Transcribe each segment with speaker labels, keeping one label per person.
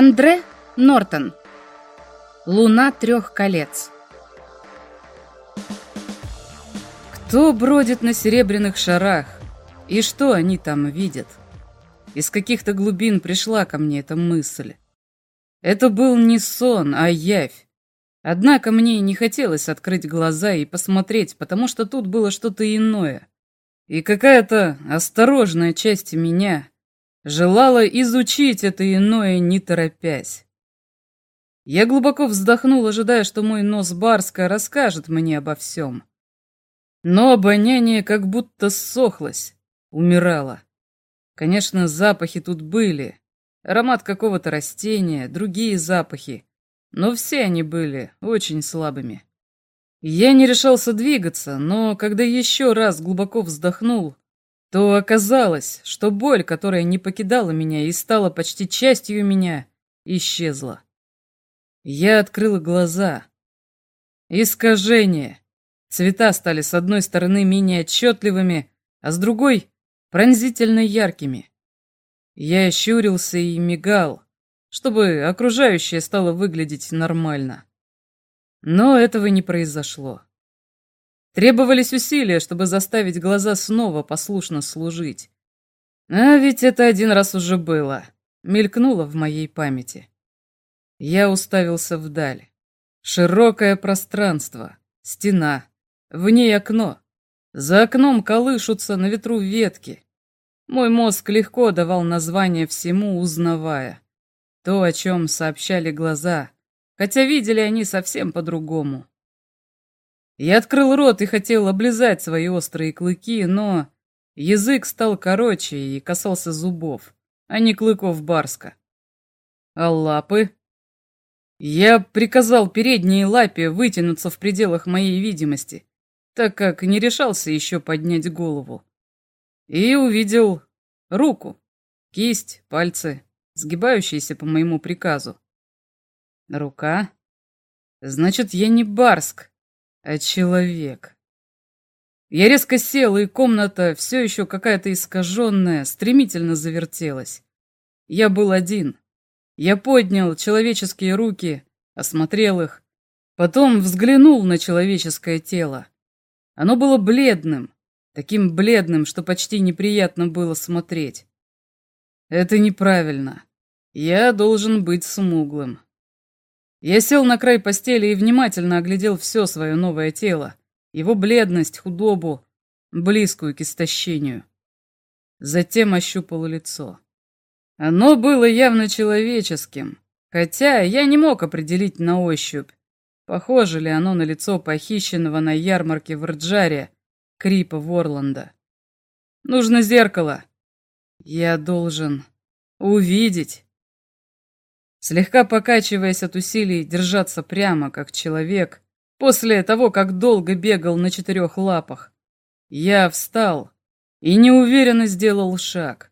Speaker 1: Андре Нортон. Луна трех колец.
Speaker 2: Кто бродит на серебряных шарах? И что они там видят? Из каких-то глубин пришла ко мне эта мысль. Это был не сон, а явь. Однако мне не хотелось открыть глаза и посмотреть, потому что тут было что-то иное. И какая-то осторожная часть меня желала изучить это иное, не торопясь. Я глубоко вздохнул, ожидая, что мой нос Барска расскажет мне обо всем. Но обоняние как будто ссохлось, умирало. Конечно, запахи тут были. Аромат какого-то растения, другие запахи. Но все они были очень слабыми. Я не решался двигаться, но когда еще раз глубоко вздохнул, то оказалось, что боль, которая не покидала меня и стала почти частью меня, исчезла. Я открыл глаза. Искажение. Цвета стали с одной стороны менее отчетливыми, а с другой — пронзительно яркими. Я щурился и мигал, чтобы окружающее стало выглядеть нормально. Но этого не произошло. Требовались усилия, чтобы заставить глаза снова послушно служить. А ведь это один раз уже было. Мелькнуло в моей памяти. Я уставился вдаль. Широкое пространство, стена, в ней окно. За окном колышутся на ветру ветки. Мой мозг легко давал название всему, узнавая. То, о чем сообщали глаза, хотя видели они совсем по-другому. Я открыл рот и хотел облизать свои острые клыки, но язык стал короче и касался зубов, а не клыков барска. А лапы? Я приказал передней лапе вытянуться в пределах моей видимости, так как не решался еще поднять голову. И увидел руку, кисть, пальцы, сгибающиеся по моему приказу. Рука? Значит, я не Барск, а человек. Я резко сел, и комната, все еще какая-то искаженная, стремительно завертелась. Я был один. Я поднял человеческие руки, осмотрел их, потом взглянул на человеческое тело. Оно было бледным, таким бледным, что почти неприятно было смотреть. Это неправильно. Я должен быть смуглым. Я сел на край постели и внимательно оглядел все свое новое тело, его бледность, худобу, близкую к истощению. Затем ощупал лицо. Оно было явно человеческим, хотя я не мог определить на ощупь, похоже ли оно на лицо похищенного на ярмарке в Рджаре Крипа Ворланда. Нужно зеркало. Я должен увидеть. Слегка покачиваясь от усилий держаться прямо, как человек, после того, как долго бегал на четырех лапах, я встал и неуверенно сделал шаг.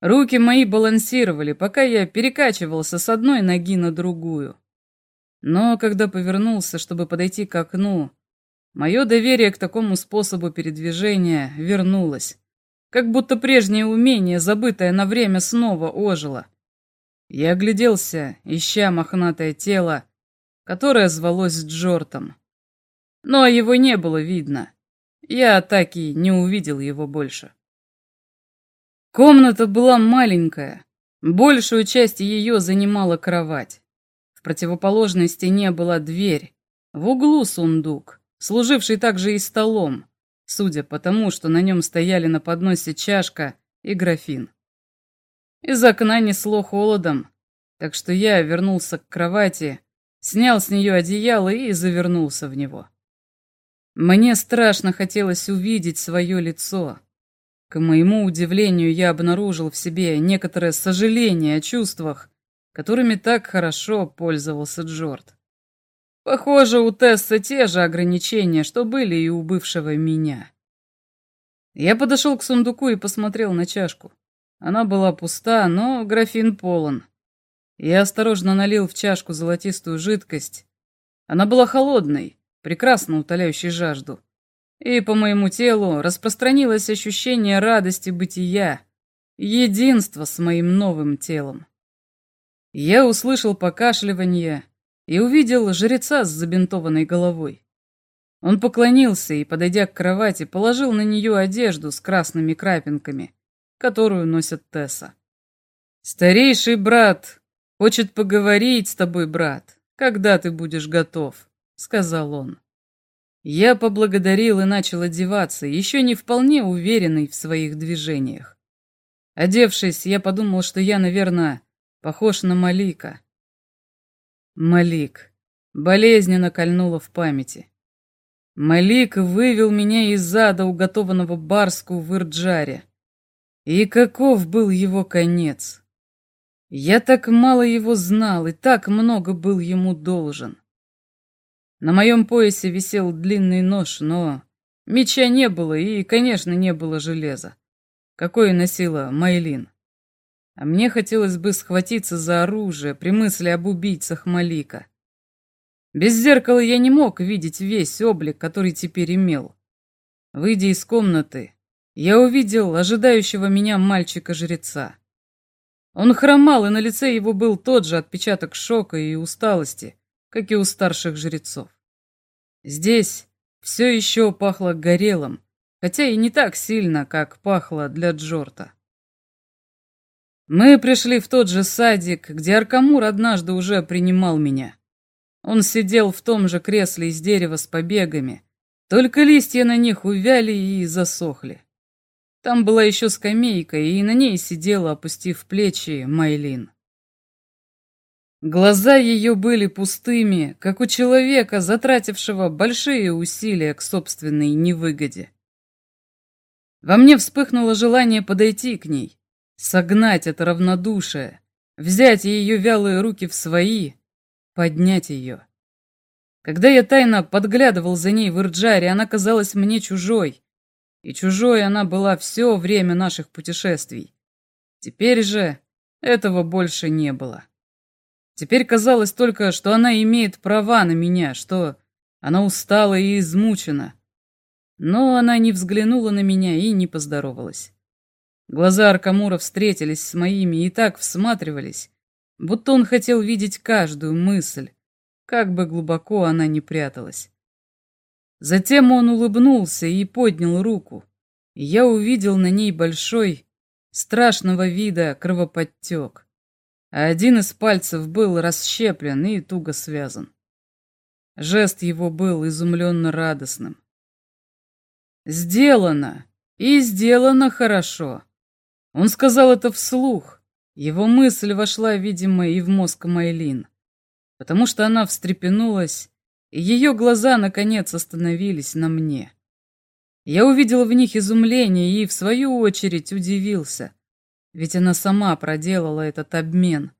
Speaker 2: Руки мои балансировали, пока я перекачивался с одной ноги на другую. Но когда повернулся, чтобы подойти к окну, мое доверие к такому способу передвижения вернулось, как будто прежнее умение, забытое на время, снова ожило. Я огляделся, ища мохнатое тело, которое звалось Джортом. Но его не было видно. Я так и не увидел его больше. Комната была маленькая. Большую часть ее занимала кровать. В противоположной стене была дверь. В углу сундук, служивший также и столом, судя по тому, что на нем стояли на подносе чашка и графин. Из окна несло холодом, так что я вернулся к кровати, снял с нее одеяло и завернулся в него. Мне страшно хотелось увидеть свое лицо. К моему удивлению, я обнаружил в себе некоторое сожаление о чувствах, которыми так хорошо пользовался Джорд. Похоже, у Тесса те же ограничения, что были и у бывшего меня. Я подошел к сундуку и посмотрел на чашку. Она была пуста, но графин полон. Я осторожно налил в чашку золотистую жидкость. Она была холодной, прекрасно утоляющей жажду. И по моему телу распространилось ощущение радости бытия, единства с моим новым телом. Я услышал покашливание и увидел жреца с забинтованной головой. Он поклонился и, подойдя к кровати, положил на нее одежду с красными крапинками, которую носят Тесса. «Старейший брат хочет поговорить с тобой, брат, когда ты будешь готов», — сказал он. Я поблагодарил и начал одеваться, еще не вполне уверенный в своих движениях. Одевшись, я подумал, что я, наверное, похож на Малика. Малик. Болезненно кольнуло в памяти. Малик вывел меня из зада, уготованного Барску в Ирджаре. И каков был его конец? Я так мало его знал и так много был ему должен. На моем поясе висел длинный нож, но меча не было и, конечно, не было железа, какое носила Майлин. А мне хотелось бы схватиться за оружие при мысли об убийцах Малика. Без зеркала я не мог видеть весь облик, который теперь имел. Выйдя из комнаты, я увидел ожидающего меня мальчика-жреца. Он хромал, и на лице его был тот же отпечаток шока и усталости, как и у старших жрецов. Здесь все еще пахло горелым, хотя и не так сильно, как пахло для Джорта. Мы пришли в тот же садик, где Аркамур однажды уже принимал меня. Он сидел в том же кресле из дерева с побегами, только листья на них увяли и засохли. Там была еще скамейка, и на ней сидела, опустив плечи, Майлин. Глаза ее были пустыми, как у человека, затратившего большие усилия к собственной невыгоде. Во мне вспыхнуло желание подойти к ней, согнать это равнодушие, взять ее вялые руки в свои, поднять ее. Когда я тайно подглядывал за ней в Ирджаре, она казалась мне чужой, и чужой она была все время наших путешествий. Теперь же этого больше не было. Теперь казалось только, что она имеет права на меня, что она устала и измучена. Но она не взглянула на меня и не поздоровалась. Глаза Аркамура встретились с моими и так всматривались, будто он хотел видеть каждую мысль, как бы глубоко она ни пряталась. Затем он улыбнулся и поднял руку, я увидел на ней большой, страшного вида кровоподтек а один из пальцев был расщеплен и туго связан. Жест его был изумленно радостным. «Сделано! И сделано хорошо!» Он сказал это вслух. Его мысль вошла, видимо, и в мозг Майлин, потому что она встрепенулась, ее глаза, наконец, остановились на мне. Я увидел в них изумление и, в свою очередь, удивился — ведь она сама проделала этот обмен.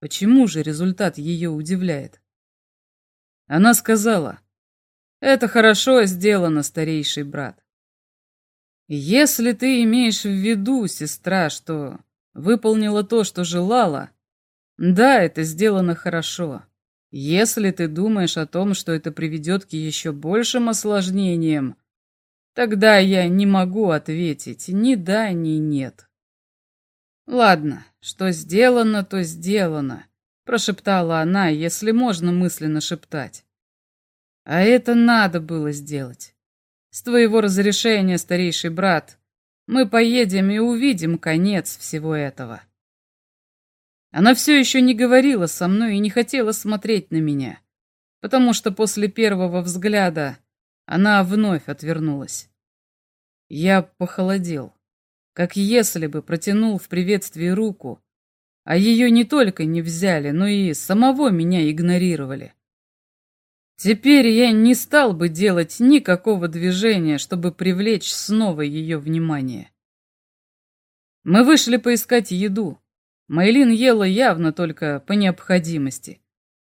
Speaker 2: Почему же результат ее удивляет? Она сказала, «Это хорошо сделано, старейший брат. Если ты имеешь в виду, сестра, что выполнила то, что желала, да, это сделано хорошо. Если ты думаешь о том, что это приведет к еще большим осложнениям, тогда я не могу ответить ни да, ни нет. «Ладно, что сделано, то сделано», — прошептала она, если можно мысленно шептать. «А это надо было сделать. С твоего разрешения, старейший брат, мы поедем и увидим конец всего этого». Она все еще не говорила со мной и не хотела смотреть на меня, потому что после первого взгляда она вновь отвернулась. Я похолодел как если бы протянул в приветствии руку, а ее не только не взяли, но и самого меня игнорировали. Теперь я не стал бы делать никакого движения, чтобы привлечь снова ее внимание. Мы вышли поискать еду. Майлин ела явно только по необходимости,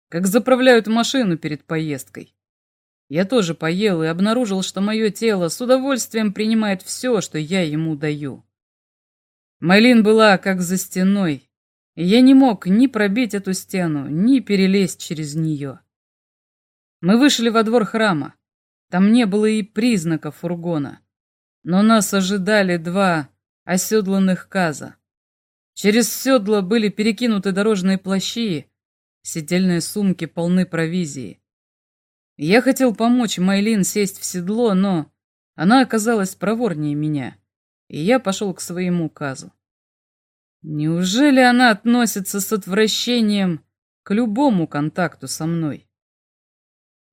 Speaker 2: как заправляют машину перед поездкой. Я тоже поел и обнаружил, что мое тело с удовольствием принимает все, что я ему даю. Майлин была как за стеной, и я не мог ни пробить эту стену, ни перелезть через нее. Мы вышли во двор храма. Там не было и признаков фургона. Но нас ожидали два оседланных каза. Через седла были перекинуты дорожные плащи, сидельные сумки полны провизии. Я хотел помочь Майлин сесть в седло, но она оказалась проворнее меня, и я пошел к своему указу. Неужели она относится с отвращением к любому контакту со мной?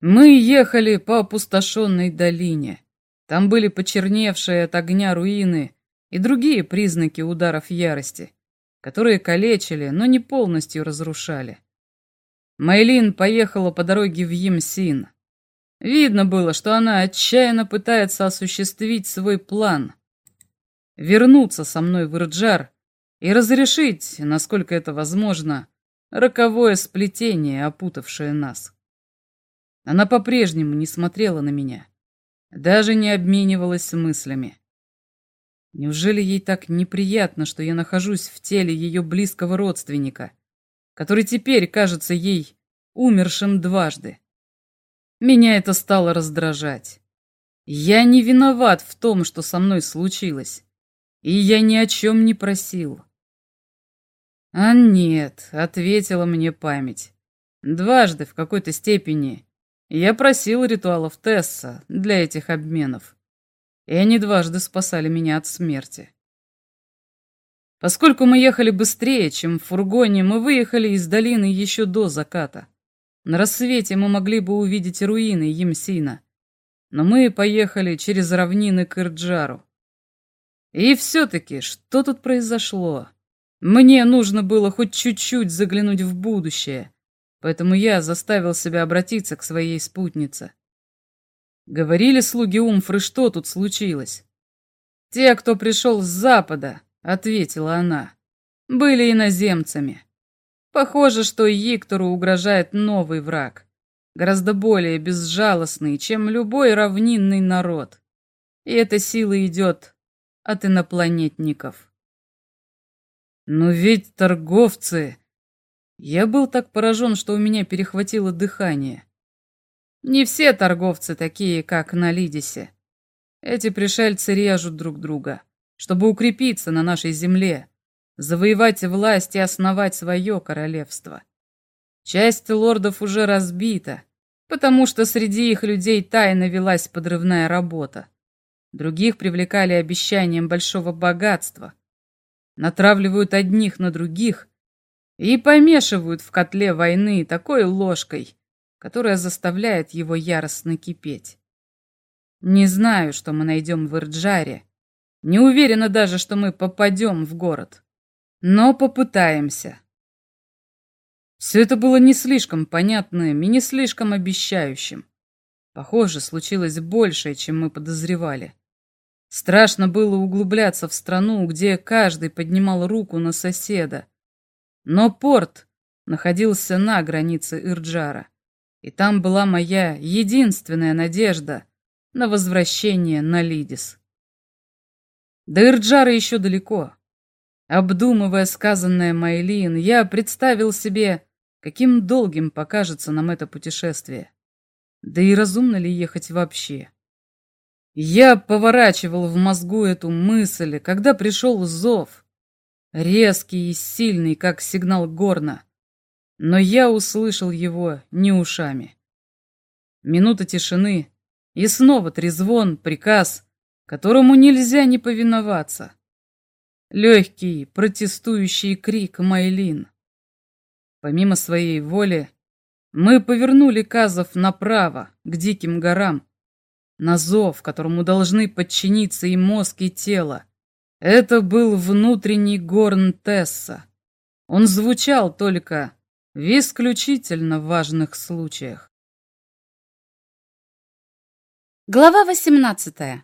Speaker 2: Мы ехали по опустошенной долине. Там были почерневшие от огня руины и другие признаки ударов ярости, которые калечили, но не полностью разрушали. Майлин поехала по дороге в Емсин. Видно было, что она отчаянно пытается осуществить свой план. Вернуться со мной в Ирджар и разрешить, насколько это возможно, роковое сплетение, опутавшее нас. Она по-прежнему не смотрела на меня, даже не обменивалась мыслями. Неужели ей так неприятно, что я нахожусь в теле ее близкого родственника, который теперь кажется ей умершим дважды? Меня это стало раздражать. Я не виноват в том, что со мной случилось, и я ни о чем не просил. А нет, ответила мне память. Дважды в какой-то степени я просил ритуалов Тесса для этих обменов, и они дважды спасали меня от смерти. Поскольку мы ехали быстрее, чем в фургоне, мы выехали из долины еще до заката. На рассвете мы могли бы увидеть руины Емсина, но мы поехали через равнины к Ирджару. И все-таки, что тут произошло? Мне нужно было хоть чуть-чуть заглянуть в будущее, поэтому я заставил себя обратиться к своей спутнице. Говорили слуги Умфры, что тут случилось. Те, кто пришел с запада, ответила она, были иноземцами. Похоже, что Иктору угрожает новый враг, гораздо более безжалостный, чем любой равнинный народ. И эта сила идет от инопланетников. Но ведь торговцы я был так поражен, что у меня перехватило дыхание. Не все торговцы такие, как на Лидисе. Эти пришельцы режут друг друга, чтобы укрепиться на нашей земле, завоевать власть и основать свое королевство. Часть лордов уже разбита, потому что среди их людей тайно велась подрывная работа. Других привлекали обещанием большого богатства. Натравливают одних на других и помешивают в котле войны такой ложкой, которая заставляет его яростно кипеть. Не знаю, что мы найдем в Ирджаре. Не уверена даже, что мы попадем в город. Но попытаемся. Все это было не слишком понятным и не слишком обещающим. Похоже, случилось большее, чем мы подозревали. Страшно было углубляться в страну, где каждый поднимал руку на соседа, но порт находился на границе Ирджара, и там была моя единственная надежда на возвращение на Лидис. До Ирджара еще далеко. Обдумывая сказанное Майлин, я представил себе, каким долгим покажется нам это путешествие. Да и разумно ли ехать вообще? Я поворачивал в мозгу эту мысль, когда пришел зов — резкий и сильный, как сигнал горна. Но я услышал его не ушами. Минута тишины, и снова трезвон, приказ, которому нельзя не повиноваться. Легкий, протестующий крик Майлин. Помимо своей воли, мы повернули Казов направо, к диким горам, на зов, которому должны подчиниться и мозг, и тело. Это был внутренний горн Тесса. Он звучал только в исключительно важных случаях.
Speaker 1: Глава 18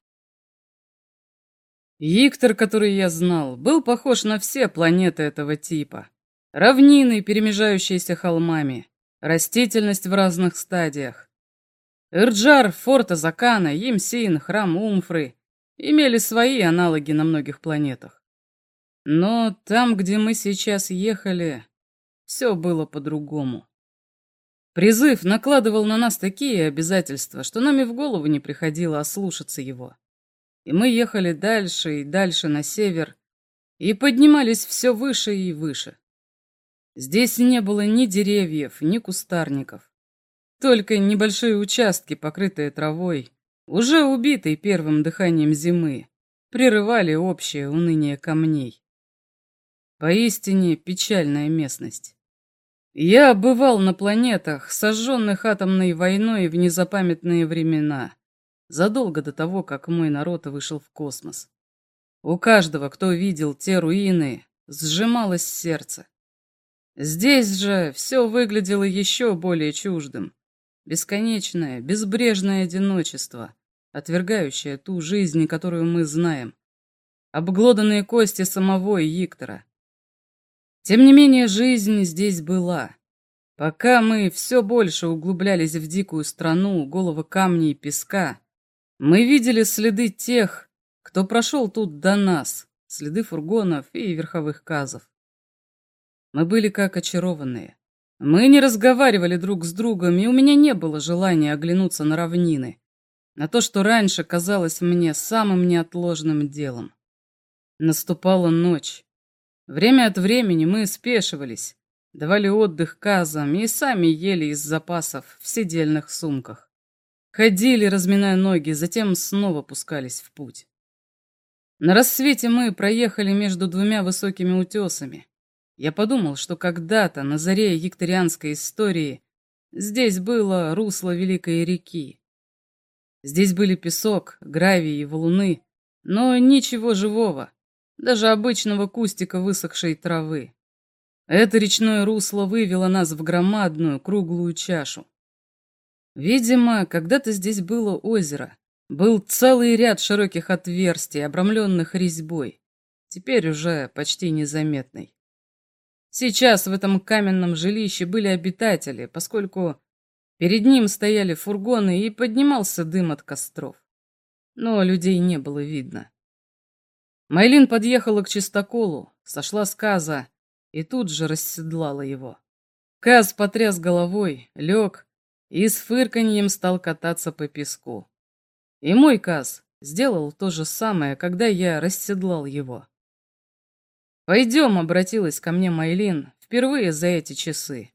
Speaker 2: Иктор, который я знал, был похож на все планеты этого типа. Равнины, перемежающиеся холмами, растительность в разных стадиях. Ирджар, форт Азакана, Емсин, храм Умфры имели свои аналоги на многих планетах. Но там, где мы сейчас ехали, все было по-другому. Призыв накладывал на нас такие обязательства, что нам и в голову не приходило ослушаться его. И мы ехали дальше и дальше на север, и поднимались все выше и выше. Здесь не было ни деревьев, ни кустарников. Только небольшие участки, покрытые травой, уже убитой первым дыханием зимы, прерывали общее уныние камней. Поистине печальная местность. Я бывал на планетах, сожженных атомной войной в незапамятные времена, задолго до того, как мой народ вышел в космос. У каждого, кто видел те руины, сжималось сердце. Здесь же все выглядело еще более чуждым. Бесконечное, безбрежное одиночество, отвергающее ту жизнь, которую мы знаем. Обглоданные кости самого Иктора. Тем не менее, жизнь здесь была. Пока мы все больше углублялись в дикую страну, головы камней и песка, мы видели следы тех, кто прошел тут до нас, следы фургонов и верховых казов. Мы были как очарованные. Мы не разговаривали друг с другом, и у меня не было желания оглянуться на равнины, на то, что раньше казалось мне самым неотложным делом. Наступала ночь. Время от времени мы спешивались, давали отдых казам и сами ели из запасов в седельных сумках. Ходили, разминая ноги, затем снова пускались в путь. На рассвете мы проехали между двумя высокими утесами. Я подумал, что когда-то, на заре викторианской истории, здесь было русло Великой реки. Здесь были песок, гравий и валуны, но ничего живого, даже обычного кустика высохшей травы. Это речное русло вывело нас в громадную круглую чашу. Видимо, когда-то здесь было озеро, был целый ряд широких отверстий, обрамленных резьбой, теперь уже почти незаметный. Сейчас в этом каменном жилище были обитатели, поскольку перед ним стояли фургоны и поднимался дым от костров. Но людей не было видно. Майлин подъехала к чистоколу, сошла с Каза и тут же расседлала его. Каз потряс головой, лег и с фырканьем стал кататься по песку. И мой Каз сделал то же самое, когда я расседлал его. «Пойдем», — обратилась ко мне Майлин, впервые за эти часы.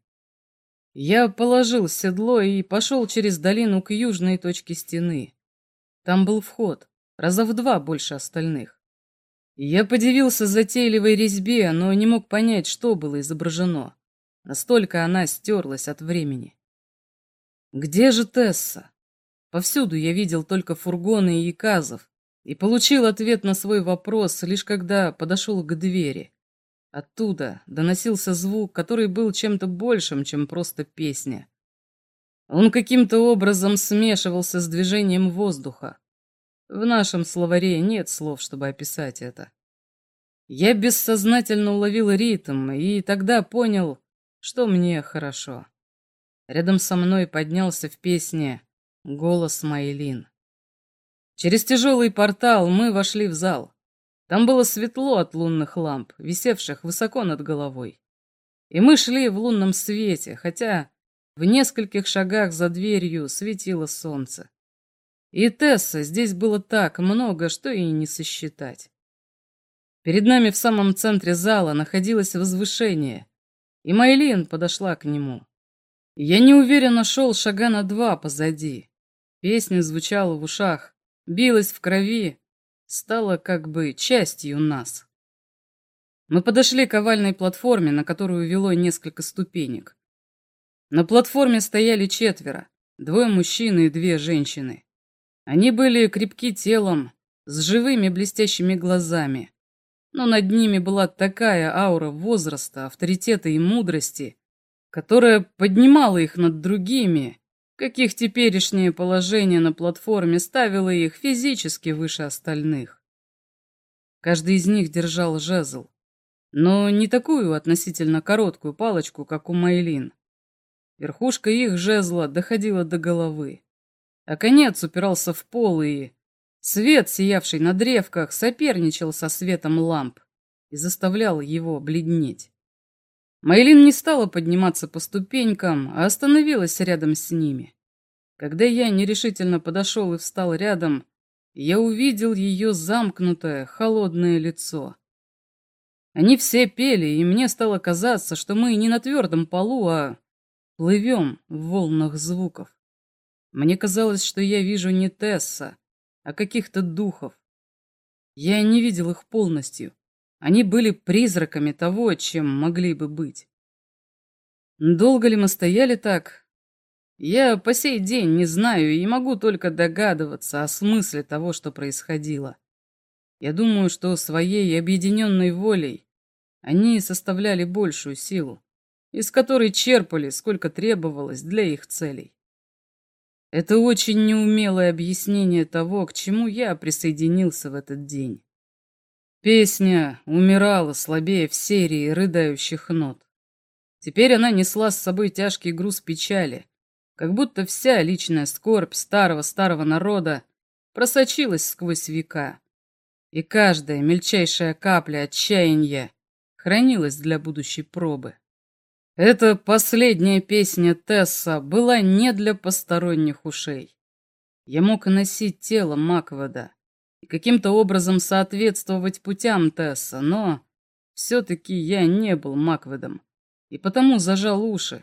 Speaker 2: Я положил седло и пошел через долину к южной точке стены. Там был вход, раза в два больше остальных. Я подивился затейливой резьбе, но не мог понять, что было изображено. Настолько она стерлась от времени. Где же Тесса? Повсюду я видел только фургоны и казов, и получил ответ на свой вопрос, лишь когда подошел к двери. Оттуда доносился звук, который был чем-то большим, чем просто песня. Он каким-то образом смешивался с движением воздуха. В нашем словаре нет слов, чтобы описать это. Я бессознательно уловил ритм и тогда понял, что мне хорошо. Рядом со мной поднялся в песне голос Майлин. Через тяжелый портал мы вошли в зал. Там было светло от лунных ламп, висевших высоко над головой. И мы шли в лунном свете, хотя в нескольких шагах за дверью светило солнце. И Тесса здесь было так много, что и не сосчитать. Перед нами в самом центре зала находилось возвышение, и Майлин подошла к нему. Я неуверенно шел шага на два позади. Песня звучала в ушах, билась в крови, стала как бы частью нас. Мы подошли к овальной платформе, на которую вело несколько ступенек. На платформе стояли четверо, двое мужчин и две женщины. Они были крепки телом, с живыми блестящими глазами, но над ними была такая аура возраста, авторитета и мудрости, которая поднимала их над другими, каких теперешнее положение на платформе ставило их физически выше остальных. Каждый из них держал жезл, но не такую относительно короткую палочку, как у Майлин. Верхушка их жезла доходила до головы, а конец упирался в пол, и свет, сиявший на древках, соперничал со светом ламп и заставлял его бледнеть. Майлин не стала подниматься по ступенькам, а остановилась рядом с ними. Когда я нерешительно подошел и встал рядом, я увидел ее замкнутое, холодное лицо. Они все пели, и мне стало казаться, что мы не на твердом полу, а плывем в волнах звуков. Мне казалось, что я вижу не Тесса, а каких-то духов. Я не видел их полностью. Они были призраками того, чем могли бы быть. Долго ли мы стояли так? Я по сей день не знаю и могу только догадываться о смысле того, что происходило. Я думаю, что своей объединенной волей они составляли большую силу, из которой черпали, сколько требовалось для их целей. Это очень неумелое объяснение того, к чему я присоединился в этот день. Песня умирала слабее в серии рыдающих нот. Теперь она несла с собой тяжкий груз печали, как будто вся личная скорбь старого-старого народа просочилась сквозь века, и каждая мельчайшая капля отчаяния хранилась для будущей пробы. Эта последняя песня Тесса была не для посторонних ушей. Я мог носить тело Маквода, и каким-то образом соответствовать путям Тесса, но все-таки я не был Макведом, и потому зажал уши.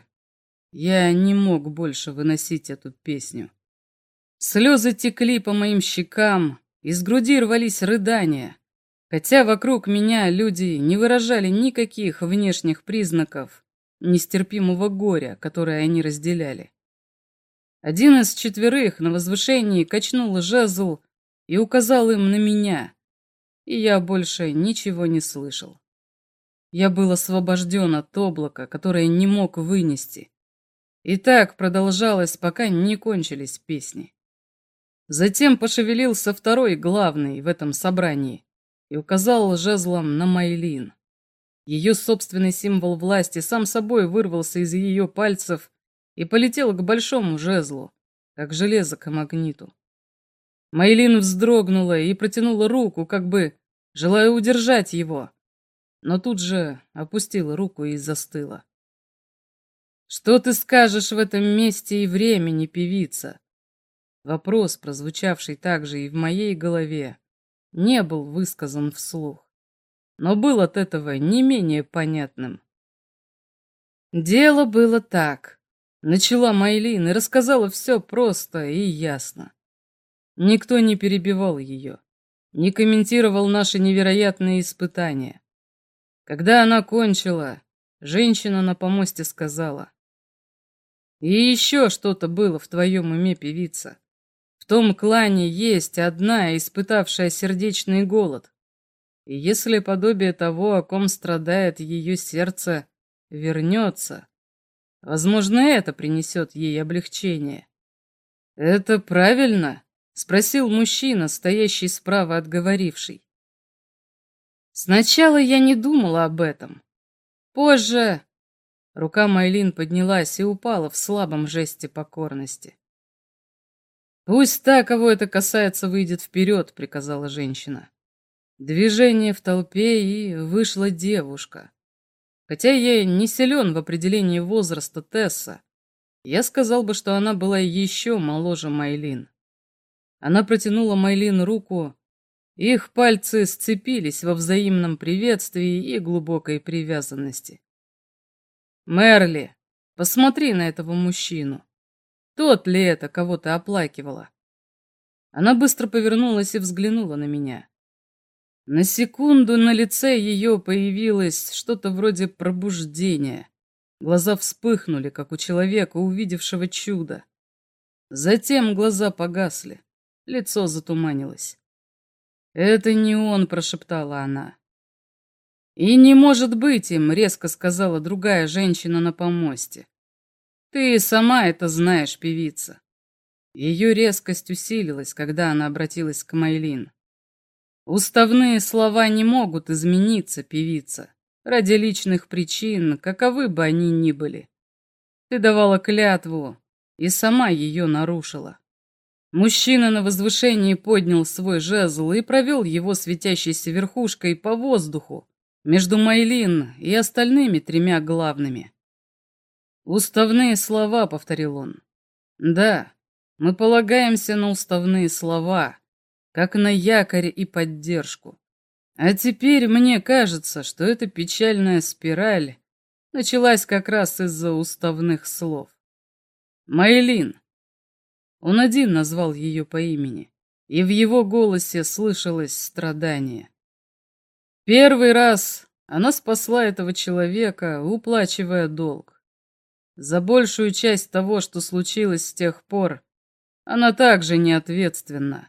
Speaker 2: Я не мог больше выносить эту песню. Слезы текли по моим щекам, из груди рвались рыдания, хотя вокруг меня люди не выражали никаких внешних признаков нестерпимого горя, которое они разделяли. Один из четверых на возвышении качнул жезл и указал им на меня, и я больше ничего не слышал. Я был освобожден от облака, которое не мог вынести. И так продолжалось, пока не кончились песни. Затем пошевелился второй главный в этом собрании и указал жезлом на Майлин. Ее собственный символ власти сам собой вырвался из ее пальцев и полетел к большому жезлу, как железо к магниту. Майлин вздрогнула и протянула руку, как бы желая удержать его, но тут же опустила руку и застыла. «Что ты скажешь в этом месте и времени, певица?» Вопрос, прозвучавший также и в моей голове, не был высказан вслух, но был от этого не менее понятным. Дело было так. Начала Майлин и рассказала все просто и ясно. Никто не перебивал ее, не комментировал наши невероятные испытания. Когда она кончила, женщина на помосте сказала. «И еще что-то было в твоем уме, певица. В том клане есть одна, испытавшая сердечный голод. И если подобие того, о ком страдает ее сердце, вернется, возможно, это принесет ей облегчение. Это правильно?» — спросил мужчина, стоящий справа от говорившей. Сначала я не думала об этом. Позже... Рука Майлин поднялась и упала в слабом жесте покорности. «Пусть та, кого это касается, выйдет вперед», — приказала женщина. Движение в толпе, и вышла девушка. Хотя я не силен в определении возраста Тесса, я сказал бы, что она была еще моложе Майлин. Она протянула Майлин руку, их пальцы сцепились во взаимном приветствии и глубокой привязанности. «Мерли, посмотри на этого мужчину. Тот ли это, кого ты оплакивала?» Она быстро повернулась и взглянула на меня. На секунду на лице ее появилось что-то вроде пробуждения. Глаза вспыхнули, как у человека, увидевшего чудо. Затем глаза погасли. Лицо затуманилось. «Это не он», — прошептала она. «И не может быть им», — резко сказала другая женщина на помосте. «Ты сама это знаешь, певица». Ее резкость усилилась, когда она обратилась к Майлин. «Уставные слова не могут измениться, певица, ради личных причин, каковы бы они ни были. Ты давала клятву и сама ее нарушила. Мужчина на возвышении поднял свой жезл и провел его светящейся верхушкой по воздуху между Майлин и остальными тремя главными. «Уставные слова», — повторил он. «Да, мы полагаемся на уставные слова, как на якорь и поддержку. А теперь мне кажется, что эта печальная спираль началась как раз из-за уставных слов. Майлин. Он один назвал ее по имени, и в его голосе слышалось страдание. Первый раз она спасла этого человека, уплачивая долг. За большую часть того, что случилось с тех пор, она также не ответственна.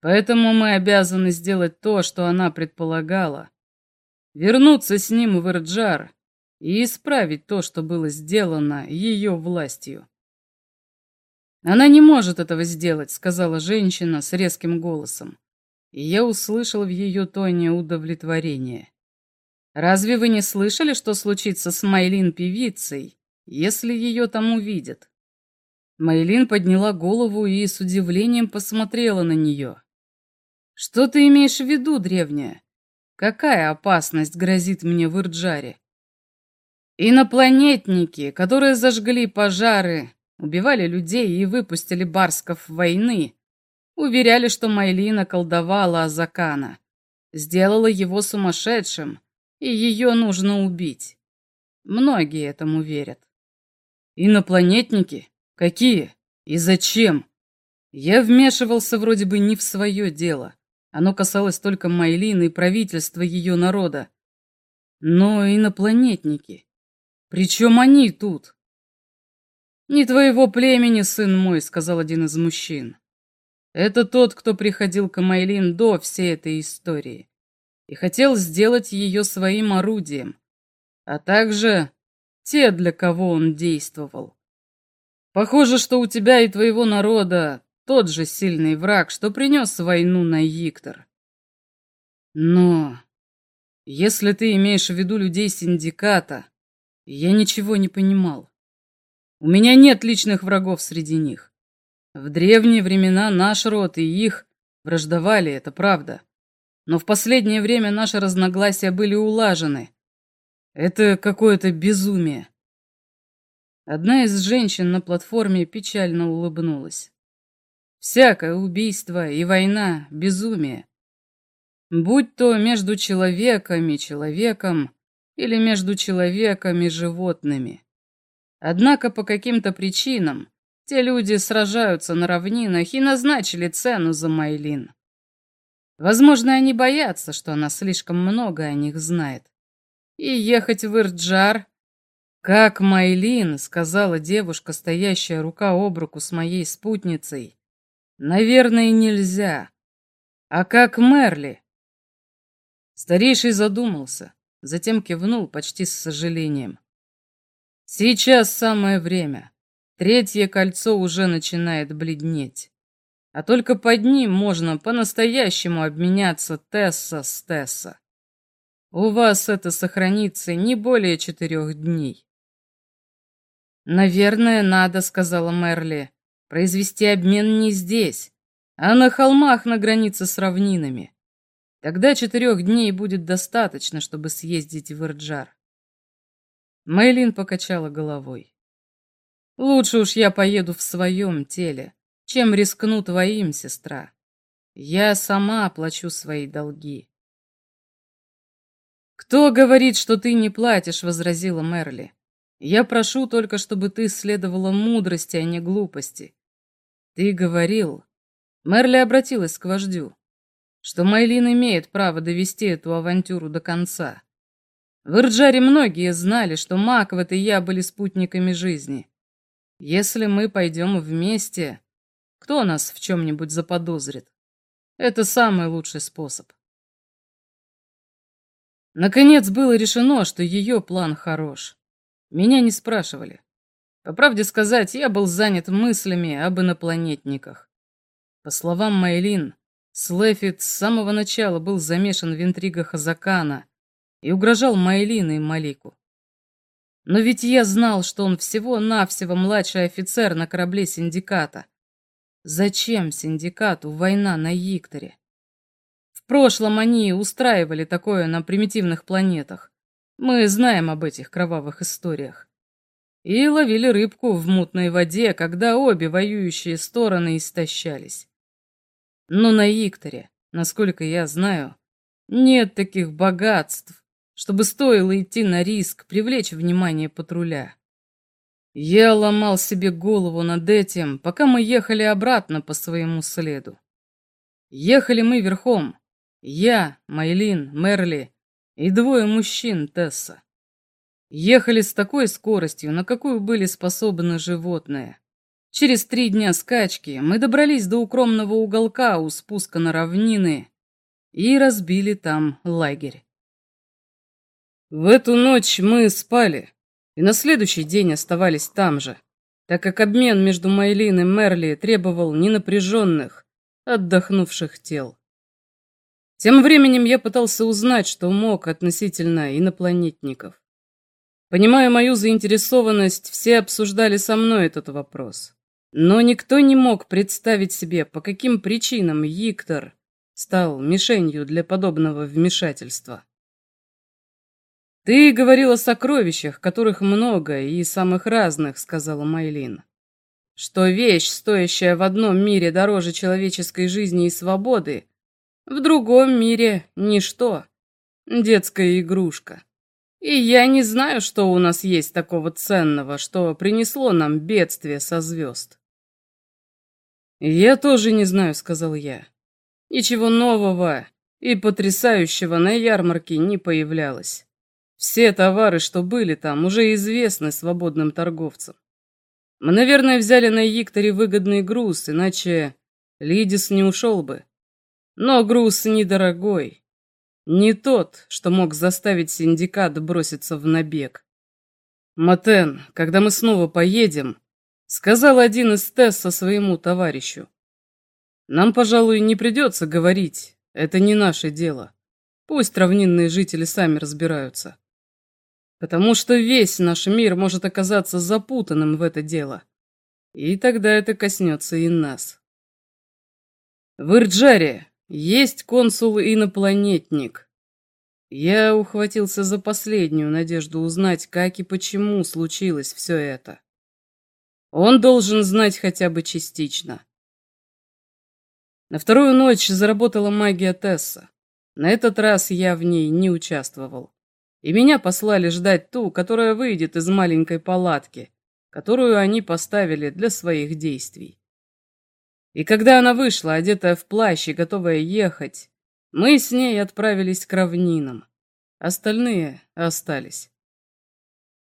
Speaker 2: Поэтому мы обязаны сделать то, что она предполагала. Вернуться с ним в Ирджар и исправить то, что было сделано ее властью. «Она не может этого сделать», — сказала женщина с резким голосом. И я услышал в ее тоне удовлетворение. «Разве вы не слышали, что случится с Майлин-певицей, если ее там увидят?» Майлин подняла голову и с удивлением посмотрела на нее. «Что ты имеешь в виду, древняя? Какая опасность грозит мне в Ирджаре?» «Инопланетники, которые зажгли пожары, убивали людей и выпустили барсков войны, уверяли, что Майлина колдовала Азакана, сделала его сумасшедшим, и ее нужно убить. Многие этому верят. Инопланетники? Какие? И зачем? Я вмешивался вроде бы не в свое дело. Оно касалось только Майлины и правительства ее народа. Но инопланетники. Причем они тут? «Не твоего племени, сын мой», — сказал один из мужчин. «Это тот, кто приходил к Майлин до всей этой истории и хотел сделать ее своим орудием, а также те, для кого он действовал. Похоже, что у тебя и твоего народа тот же сильный враг, что принес войну на Иктор. Но если ты имеешь в виду людей синдиката, я ничего не понимал. У меня нет личных врагов среди них. В древние времена наш род и их враждовали, это правда. Но в последнее время наши разногласия были улажены. Это какое-то безумие. Одна из женщин на платформе печально улыбнулась. Всякое убийство и война — безумие. Будь то между человеком и человеком или между человеком и животными. Однако по каким-то причинам те люди сражаются на равнинах и назначили цену за Майлин. Возможно, они боятся, что она слишком много о них знает. И ехать в Ирджар, как Майлин, сказала девушка, стоящая рука об руку с моей спутницей, наверное, нельзя. А как Мерли? Старейший задумался, затем кивнул почти с сожалением. Сейчас самое время. Третье кольцо уже начинает бледнеть. А только под ним можно по-настоящему обменяться Тесса с Тесса. У вас это сохранится не более четырех дней. «Наверное, надо», — сказала Мерли, — «произвести обмен не здесь, а на холмах на границе с равнинами. Тогда четырех дней будет достаточно, чтобы съездить в Ирджар». Мэйлин покачала головой. «Лучше уж я поеду в своем теле, чем рискну твоим, сестра. Я сама оплачу свои долги». «Кто говорит, что ты не платишь?» — возразила Мерли. «Я прошу только, чтобы ты следовала мудрости, а не глупости. Ты говорил...» Мерли обратилась к вождю, что Майлин имеет право довести эту авантюру до конца. В Ирджаре многие знали, что Маквет и я были спутниками жизни. Если мы пойдем вместе, кто нас в чем-нибудь заподозрит? Это самый лучший способ. Наконец было решено, что ее план хорош. Меня не спрашивали. По правде сказать, я был занят мыслями об инопланетниках. По словам Майлин, Слэфит с самого начала был замешан в интригах Азакана и угрожал Майлин и Малику. Но ведь я знал, что он всего-навсего младший офицер на корабле синдиката. Зачем синдикату война на Икторе? В прошлом они устраивали такое на примитивных планетах. Мы знаем об этих кровавых историях. И ловили рыбку в мутной воде, когда обе воюющие стороны истощались. Но на Икторе, насколько я знаю, Нет таких богатств, чтобы стоило идти на риск привлечь внимание патруля. Я ломал себе голову над этим, пока мы ехали обратно по своему следу. Ехали мы верхом. Я, Майлин, Мерли и двое мужчин Тесса. Ехали с такой скоростью, на какую были способны животные. Через три дня скачки мы добрались до укромного уголка у спуска на равнины и разбили там лагерь. В эту ночь мы спали, и на следующий день оставались там же, так как обмен между Майлин и Мерли требовал ненапряженных, отдохнувших тел. Тем временем я пытался узнать, что мог относительно инопланетников. Понимая мою заинтересованность, все обсуждали со мной этот вопрос. Но никто не мог представить себе, по каким причинам Иктор стал мишенью для подобного вмешательства. «Ты говорил о сокровищах, которых много и самых разных», — сказала Майлин. «Что вещь, стоящая в одном мире дороже человеческой жизни и свободы, в другом мире — ничто, детская игрушка. И я не знаю, что у нас есть такого ценного, что принесло нам бедствие со звезд». «Я тоже не знаю», — сказал я. «Ничего нового и потрясающего на ярмарке не появлялось». Все товары, что были там, уже известны свободным торговцам. Мы, наверное, взяли на Якторе выгодный груз, иначе Лидис не ушел бы. Но груз недорогой. Не тот, что мог заставить синдикат броситься в набег. «Матен, когда мы снова поедем», — сказал один из Тесса своему товарищу. «Нам, пожалуй, не придется говорить, это не наше дело. Пусть равнинные жители сами разбираются потому что весь наш мир может оказаться запутанным в это дело. И тогда это коснется и нас. В Ирджаре есть консул-инопланетник. Я ухватился за последнюю надежду узнать, как и почему случилось все это. Он должен знать хотя бы частично. На вторую ночь заработала магия Тесса. На этот раз я в ней не участвовал и меня послали ждать ту, которая выйдет из маленькой палатки, которую они поставили для своих действий. И когда она вышла, одетая в плащ и готовая ехать, мы с ней отправились к равнинам. Остальные остались.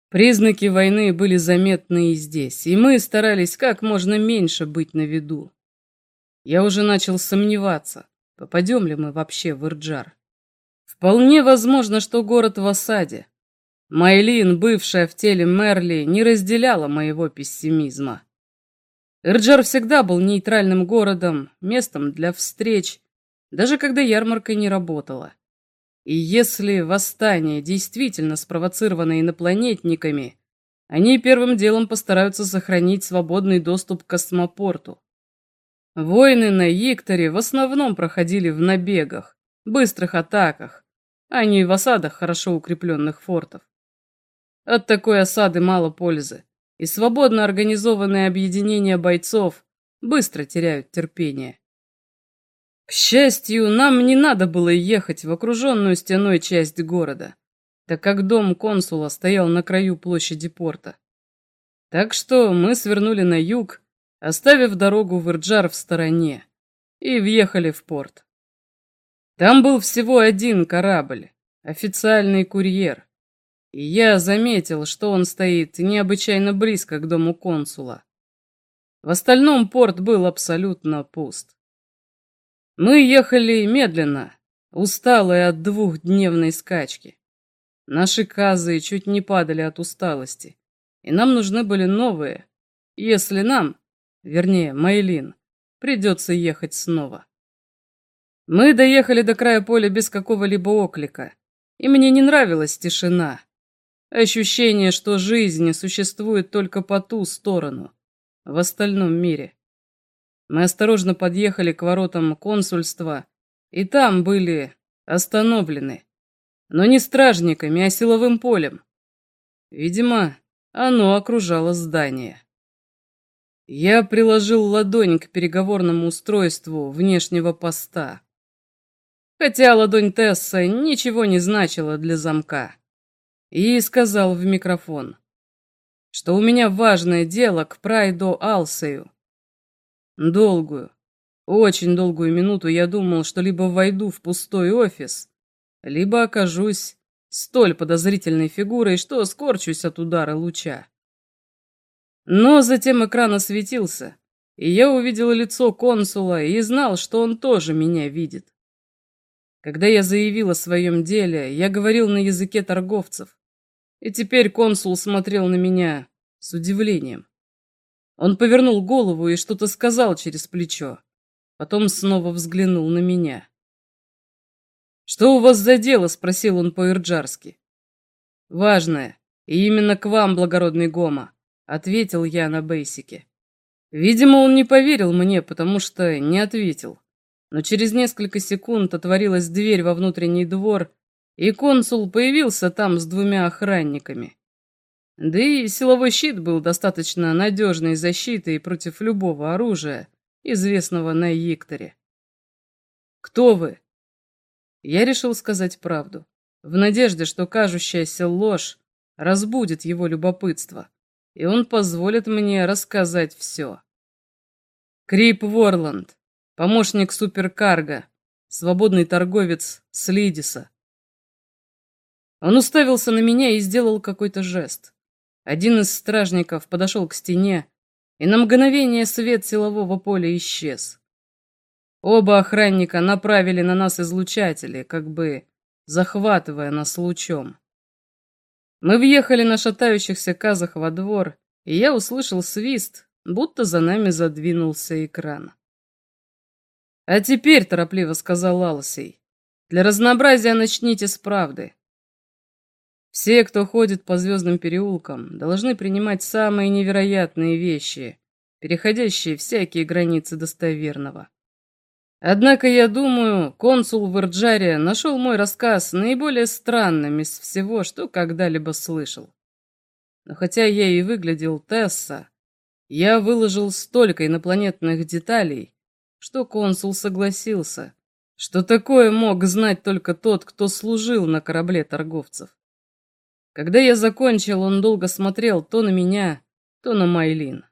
Speaker 2: Признаки войны были заметны и здесь, и мы старались как можно меньше быть на виду. Я уже начал сомневаться, попадем ли мы вообще в Ирджар. Вполне возможно, что город в осаде. Майлин, бывшая в теле Мерли, не разделяла моего пессимизма. Ирджар всегда был нейтральным городом, местом для встреч, даже когда ярмарка не работала. И если восстание действительно спровоцировано инопланетниками, они первым делом постараются сохранить свободный доступ к космопорту. Войны на Икторе в основном проходили в набегах, быстрых атаках, а не в осадах хорошо укрепленных фортов. От такой осады мало пользы, и свободно организованные объединения бойцов быстро теряют терпение. К счастью, нам не надо было ехать в окруженную стеной часть города, так как дом консула стоял на краю площади порта. Так что мы свернули на юг, оставив дорогу в Ирджар в стороне, и въехали в порт. Там был всего один корабль, официальный курьер. Я заметил, что он стоит необычайно близко к дому консула. В остальном порт был абсолютно пуст. Мы ехали медленно, усталые от двухдневной скачки. Наши казы чуть не падали от усталости, и нам нужны были новые, если нам, вернее, Майлин, придется ехать снова. Мы доехали до края поля без какого-либо оклика, и мне не нравилась тишина. Ощущение, что жизнь существует только по ту сторону, в остальном мире. Мы осторожно подъехали к воротам консульства, и там были остановлены. Но не стражниками, а силовым полем. Видимо, оно окружало здание. Я приложил ладонь к переговорному устройству внешнего поста. хотя ладонь Тесса ничего не значила для замка. И сказал в микрофон, что у меня важное дело к Прайду Алсею. Долгую, очень долгую минуту я думал, что либо войду в пустой офис, либо окажусь столь подозрительной фигурой, что скорчусь от удара луча. Но затем экран осветился, и я увидел лицо консула и знал, что он тоже меня видит. Когда я заявил о своем деле, я говорил на языке торговцев, и теперь консул смотрел на меня с удивлением. Он повернул голову и что-то сказал через плечо, потом снова взглянул на меня. «Что у вас за дело?» — спросил он по-ирджарски. «Важное, и именно к вам, благородный Гома», — ответил я на бейсике. Видимо, он не поверил мне, потому что не ответил. Но через несколько секунд отворилась дверь во внутренний двор, и консул появился там с двумя охранниками. Да и силовой щит был достаточно надежной защитой против любого оружия, известного на Якторе. «Кто вы?» Я решил сказать правду, в надежде, что кажущаяся ложь разбудит его любопытство, и он позволит мне рассказать все. Крип Ворланд, помощник суперкарга, свободный торговец Слидиса. Он уставился на меня и сделал какой-то жест. Один из стражников подошел к стене, и на мгновение свет силового поля исчез. Оба охранника направили на нас излучатели, как бы захватывая нас лучом. Мы въехали на шатающихся казах во двор, и я услышал свист, будто за нами задвинулся экран. «А теперь», — торопливо сказал Алсей, — «для разнообразия начните с правды. Все, кто ходит по звездным переулкам, должны принимать самые невероятные вещи, переходящие всякие границы достоверного. Однако, я думаю, консул в Ирджаре нашел мой рассказ наиболее странным из всего, что когда-либо слышал. Но хотя я и выглядел Тесса, я выложил столько инопланетных деталей, что консул согласился, что такое мог знать только тот, кто служил на корабле торговцев. Когда я закончил, он долго смотрел то на меня, то на Майлин.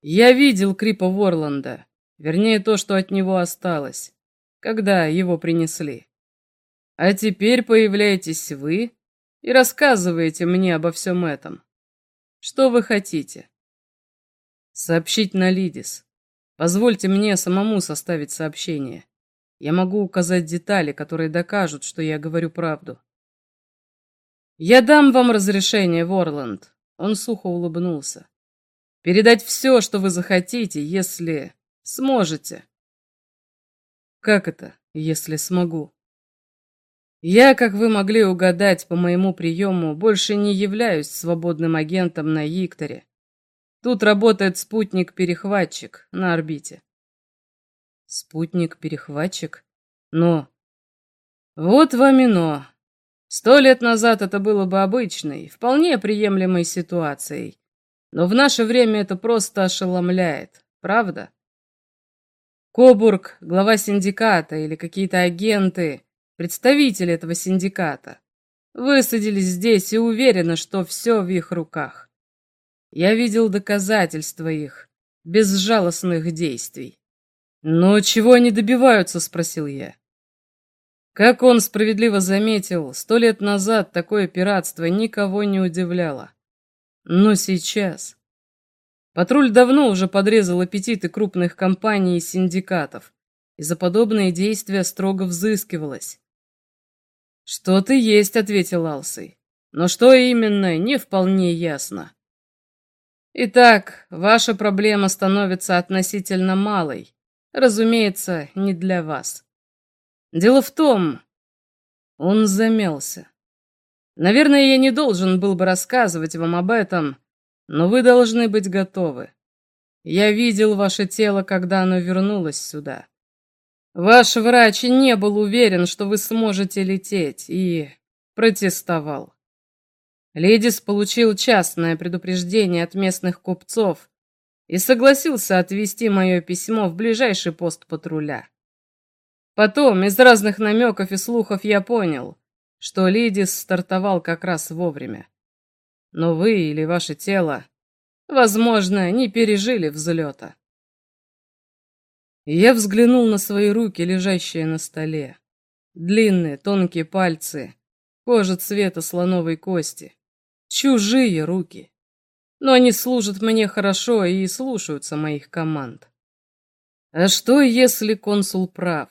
Speaker 2: Я видел Крипа Ворланда, вернее то, что от него осталось, когда его принесли. А теперь появляетесь вы и рассказываете мне обо всем этом. Что вы хотите? Сообщить на Лидис. Позвольте мне самому составить сообщение. Я могу указать детали, которые докажут, что я говорю правду. «Я дам вам разрешение, Ворланд», — он сухо улыбнулся. «Передать все, что вы захотите, если сможете». «Как это, если смогу?» «Я, как вы могли угадать по моему приему, больше не являюсь свободным агентом на Якторе. Тут работает спутник-перехватчик на орбите». «Спутник-перехватчик? Но...» «Вот вам и но. Сто лет назад это было бы обычной, вполне приемлемой ситуацией. Но в наше время это просто ошеломляет, правда? Кобург, глава синдиката или какие-то агенты, представители этого синдиката, высадились здесь и уверены, что все в их руках. Я видел доказательства их безжалостных действий. «Но чего они добиваются?» — спросил я. Как он справедливо заметил, сто лет назад такое пиратство никого не удивляло. Но сейчас... Патруль давно уже подрезал аппетиты крупных компаний и синдикатов, и за подобные действия строго взыскивалось. «Что-то есть», — ответил Алсей. «Но что именно, не вполне ясно». «Итак, ваша проблема становится относительно малой. Разумеется, не для вас. Дело в том... Он замялся. Наверное, я не должен был бы рассказывать вам об этом, но вы должны быть готовы. Я видел ваше тело, когда оно вернулось сюда. Ваш врач не был уверен, что вы сможете лететь, и протестовал. Ледис получил частное предупреждение от местных купцов и согласился отвезти мое письмо в ближайший пост патруля. Потом из разных намеков и слухов я понял, что Лидис стартовал как раз вовремя. Но вы или ваше тело, возможно, не пережили взлета. Я взглянул на свои руки, лежащие на столе. Длинные, тонкие пальцы, кожа цвета слоновой кости. Чужие руки. Но они служат мне хорошо и слушаются моих команд. А что, если консул прав?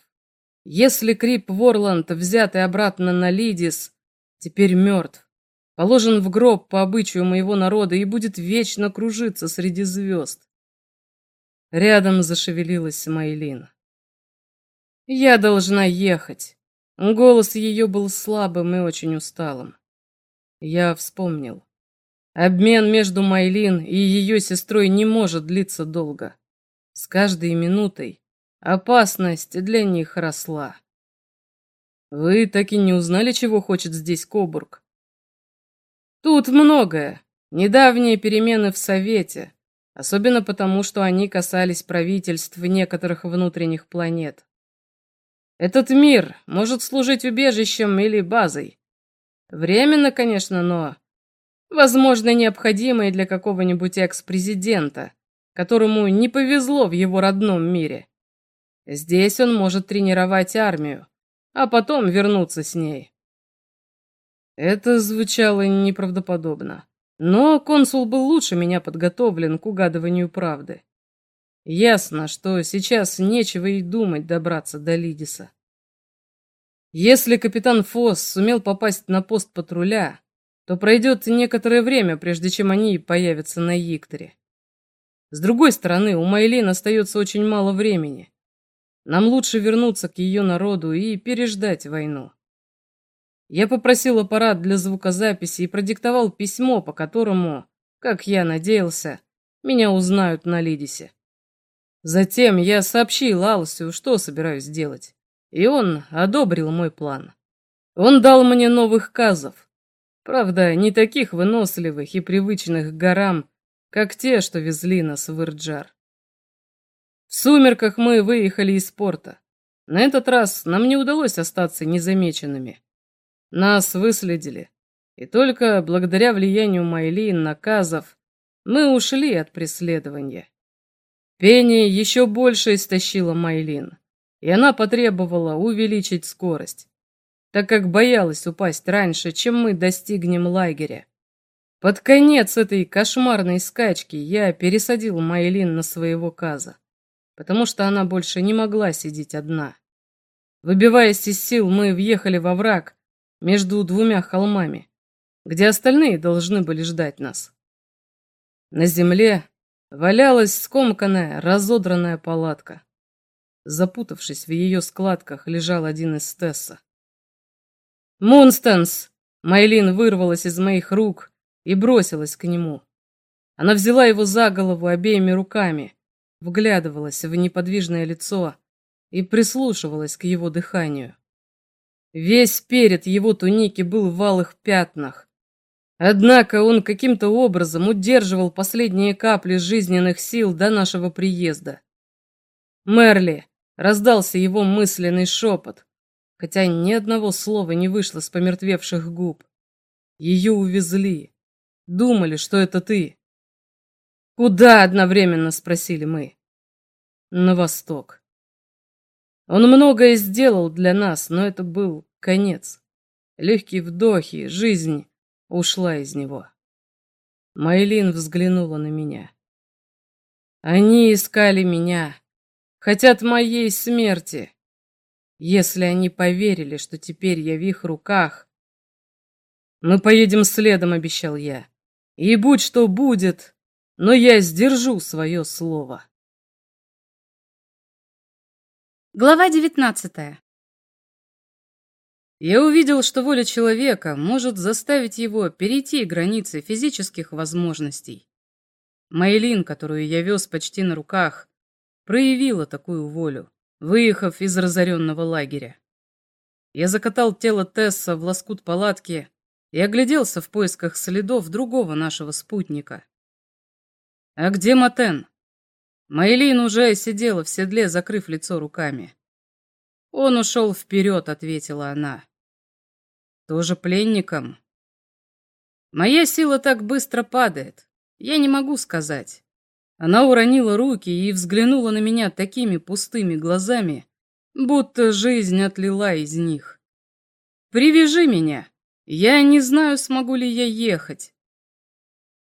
Speaker 2: Если Крип Ворланд, взятый обратно на Лидис, теперь мертв, положен в гроб по обычаю моего народа и будет вечно кружиться среди звезд? Рядом зашевелилась Майлин. «Я должна ехать». Голос ее был слабым и очень усталым. Я вспомнил. Обмен между Майлин и ее сестрой не может длиться долго. С каждой минутой опасность для них росла. Вы так и не узнали, чего хочет здесь Кобург? Тут многое. Недавние перемены в Совете, особенно потому, что они касались правительств некоторых внутренних планет. Этот мир может служить убежищем или базой. Временно, конечно, но, возможно, необходимой для какого-нибудь экс-президента, которому не повезло в его родном мире. Здесь он может тренировать армию, а потом вернуться с ней. Это звучало неправдоподобно, но консул был лучше меня подготовлен к угадыванию правды. Ясно, что сейчас нечего и думать добраться до Лидиса. Если капитан Фосс сумел попасть на пост патруля, то пройдет некоторое время, прежде чем они появятся на Йикторе. С другой стороны, у Майлин остается очень мало времени. Нам лучше вернуться к ее народу и переждать войну. Я попросил аппарат для звукозаписи и продиктовал письмо, по которому, как я надеялся, меня узнают на Лидисе. Затем я сообщил Алсию, что собираюсь делать и он одобрил мой план. Он дал мне новых казов. Правда, не таких выносливых и привычных к горам, как те, что везли нас в Ирджар. В сумерках мы выехали из порта. На этот раз нам не удалось остаться незамеченными. Нас выследили, и только благодаря влиянию Майлин наказов мы ушли от преследования. Пение еще больше истощило Майлин и она потребовала увеличить скорость, так как боялась упасть раньше, чем мы достигнем лагеря. Под конец этой кошмарной скачки я пересадил Майлин на своего каза, потому что она больше не могла сидеть одна. Выбиваясь из сил, мы въехали во враг между двумя холмами, где остальные должны были ждать нас. На земле валялась скомканная, разодранная палатка. Запутавшись в ее складках, лежал один из Тесса. «Мунстанс!» Майлин вырвалась из моих рук и бросилась к нему. Она взяла его за голову обеими руками, вглядывалась в неподвижное лицо и прислушивалась к его дыханию. Весь перед его туники был в алых пятнах. Однако он каким-то образом удерживал последние капли жизненных сил до нашего приезда. «Мерли, Раздался его мысленный шепот, хотя ни одного слова не вышло с помертвевших губ. Ее увезли. Думали, что это ты. «Куда?» — одновременно спросили мы. «На восток». Он многое сделал для нас, но это был конец. Легкие вдохи, жизнь ушла из него. Майлин взглянула на меня. Они искали меня, хотят моей смерти. Если они поверили, что теперь я в их руках... Мы поедем следом, обещал я. И будь что будет, но я сдержу свое слово.
Speaker 1: Глава девятнадцатая.
Speaker 2: Я увидел, что воля человека может заставить его перейти границы физических возможностей. Майлин, которую я вез почти на руках, проявила такую волю, выехав из разоренного лагеря. Я закатал тело Тесса в лоскут палатки и огляделся в поисках следов другого нашего спутника. А где Матен? Майлин уже сидела в седле, закрыв лицо руками. Он ушел вперед, ответила она. Тоже пленником? Моя сила так быстро падает. Я не могу сказать. Она уронила руки и взглянула на меня такими пустыми глазами, будто жизнь отлила из них. «Привяжи меня. Я не знаю, смогу ли я ехать».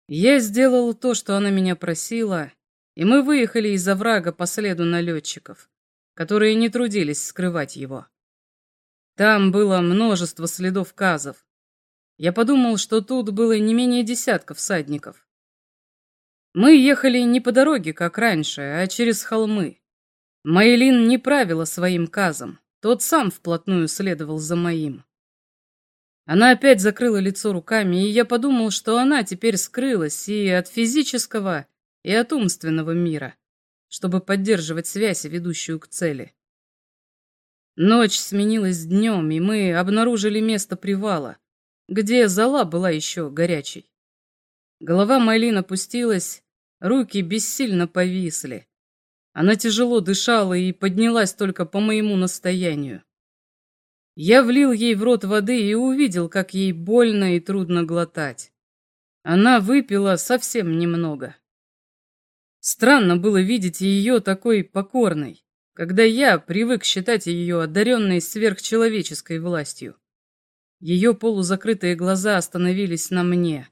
Speaker 2: Я сделал то, что она меня просила, и мы выехали из оврага по следу налетчиков, которые не трудились скрывать его. Там было множество следов казов. Я подумал, что тут было не менее десятка всадников. Мы ехали не по дороге, как раньше, а через холмы. Майлин не правила своим казом, тот сам вплотную следовал за моим. Она опять закрыла лицо руками, и я подумал, что она теперь скрылась и от физического, и от умственного мира, чтобы поддерживать связь, ведущую к цели. Ночь сменилась днем, и мы обнаружили место привала, где зола была еще горячей. Голова Майлин опустилась, руки бессильно повисли. Она тяжело дышала и поднялась только по моему настоянию. Я влил ей в рот воды и увидел, как ей больно и трудно глотать. Она выпила совсем немного. Странно было видеть ее такой покорной, когда я привык считать ее одаренной сверхчеловеческой властью. Ее полузакрытые глаза остановились на мне.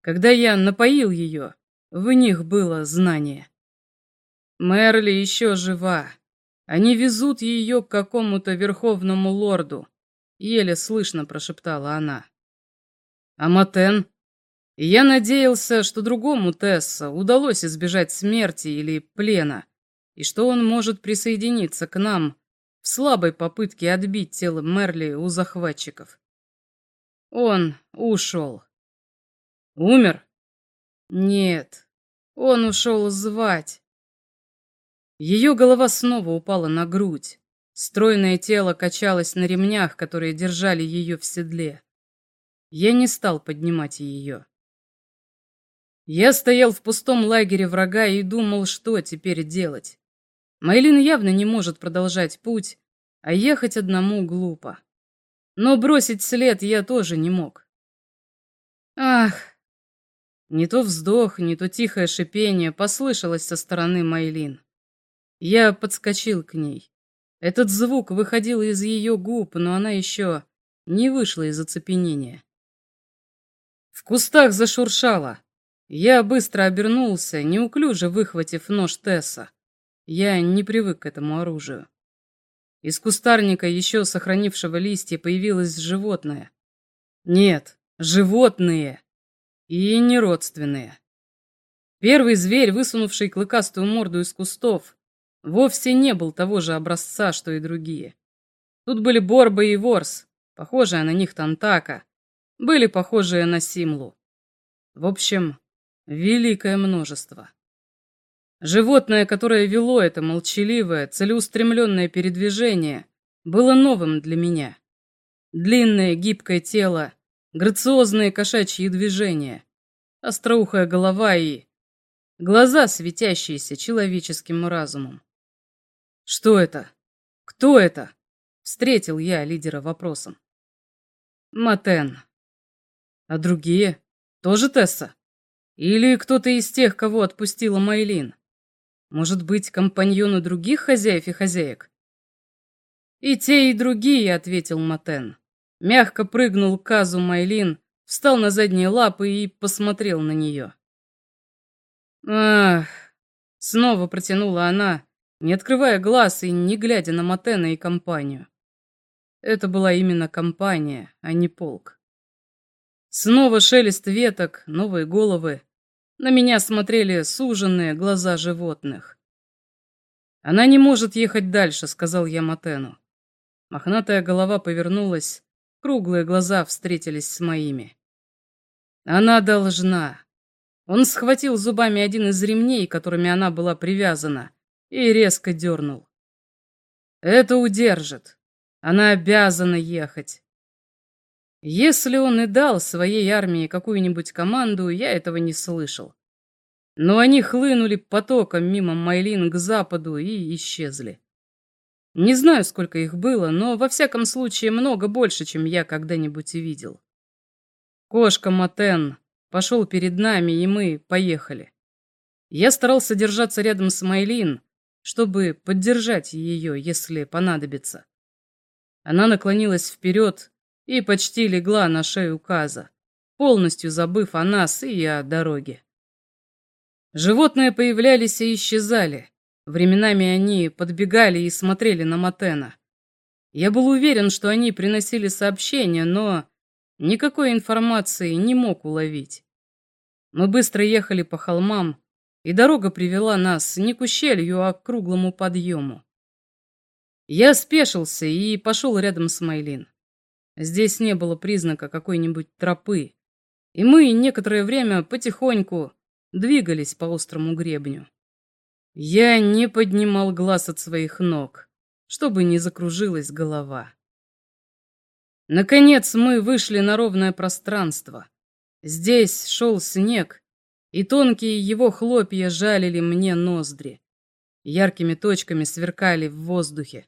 Speaker 2: Когда я напоил ее, в них было знание. Мерли еще жива. Они везут ее к какому-то верховному лорду. Еле слышно прошептала она. А Матен? Я надеялся, что другому Тесса удалось избежать смерти или плена, и что он может присоединиться к нам в слабой попытке отбить тело Мерли у захватчиков. Он ушел. Умер? Нет, он ушел звать. Ее голова снова упала на грудь. Стройное тело качалось на ремнях, которые держали ее в седле. Я не стал поднимать ее. Я стоял в пустом лагере врага и думал, что теперь делать. Майлин явно не может продолжать путь, а ехать одному глупо. Но бросить след я тоже не мог. Ах! Не то вздох, не то тихое шипение послышалось со стороны Майлин. Я подскочил к ней. Этот звук выходил из ее губ, но она еще не вышла из оцепенения. В кустах зашуршало. Я быстро обернулся, неуклюже выхватив нож Тесса. Я не привык к этому оружию. Из кустарника, еще сохранившего листья, появилось животное. Нет, животные. И не родственные. Первый зверь, высунувший клыкастую морду из кустов, вовсе не был того же образца, что и другие. Тут были Борба и Ворс, похожие на них Тантака, были похожие на Симлу. В общем, Великое множество. Животное, которое вело это молчаливое, целеустремленное передвижение, было новым для меня. Длинное гибкое тело, грациозные кошачьи движения, остроухая голова и... глаза, светящиеся человеческим разумом. «Что это? Кто это?» — встретил я лидера вопросом. «Матен». «А другие? Тоже Тесса?» Или кто-то из тех, кого отпустила Майлин? Может быть, компаньоны других хозяев и хозяек? И те, и другие, ответил Матен. Мягко прыгнул к казу Майлин, встал на задние лапы и посмотрел на нее. Ах, снова протянула она, не открывая глаз и не глядя на Матена и компанию. Это была именно компания, а не полк. Снова шелест веток, новые головы, на меня смотрели суженные глаза животных. «Она не может ехать дальше», — сказал я Матену. Мохнатая голова повернулась, круглые глаза встретились с моими. «Она должна». Он схватил зубами один из ремней, которыми она была привязана, и резко дернул. «Это удержит. Она обязана ехать. Если он и дал своей армии какую-нибудь команду, я этого не слышал. Но они хлынули потоком мимо Майлин к западу и исчезли. Не знаю, сколько их было, но во всяком случае много больше, чем я когда-нибудь и видел. Кошка Матен пошел перед нами, и мы поехали. Я старался держаться рядом с Майлин, чтобы поддержать ее, если понадобится. Она наклонилась вперед и почти легла на шею Каза, полностью забыв о нас и о дороге. Животные появлялись и исчезали. Временами они подбегали и смотрели на Матена. Я был уверен, что они приносили сообщения, но никакой информации не мог уловить. Мы быстро ехали по холмам, и дорога привела нас не к ущелью, а к круглому подъему. Я спешился и пошел рядом с Майлин. Здесь не было признака какой-нибудь тропы, и мы некоторое время потихоньку двигались по острому гребню. Я не поднимал глаз от своих ног, чтобы не закружилась голова. Наконец мы вышли на ровное пространство. Здесь шел снег, и тонкие его хлопья жалили мне ноздри. Яркими точками сверкали в воздухе.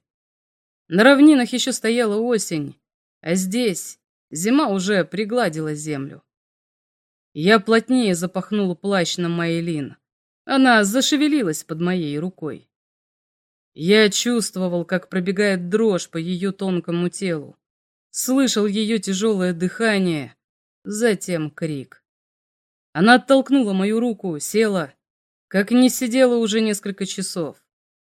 Speaker 2: На равнинах еще стояла осень, а здесь зима уже пригладила землю. Я плотнее запахнул плащ на Майлин. Она зашевелилась под моей рукой. Я чувствовал, как пробегает дрожь по ее тонкому телу. Слышал ее тяжелое дыхание, затем крик. Она оттолкнула мою руку, села, как не сидела уже несколько часов.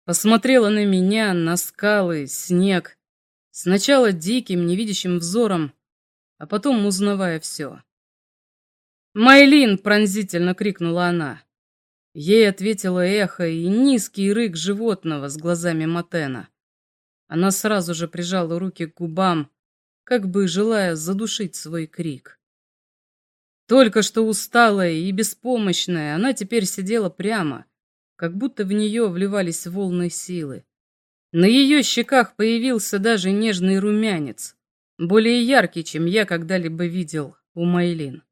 Speaker 2: Посмотрела на меня, на скалы, снег. Сначала диким, невидящим взором, а потом узнавая все. «Майлин!» — пронзительно крикнула она. Ей ответило эхо и низкий рык животного с глазами Матена. Она сразу же прижала руки к губам, как бы желая задушить свой крик. Только что усталая и беспомощная, она теперь сидела прямо, как будто в нее вливались волны силы. На ее щеках появился даже нежный румянец, более яркий, чем я когда-либо видел у Майлин.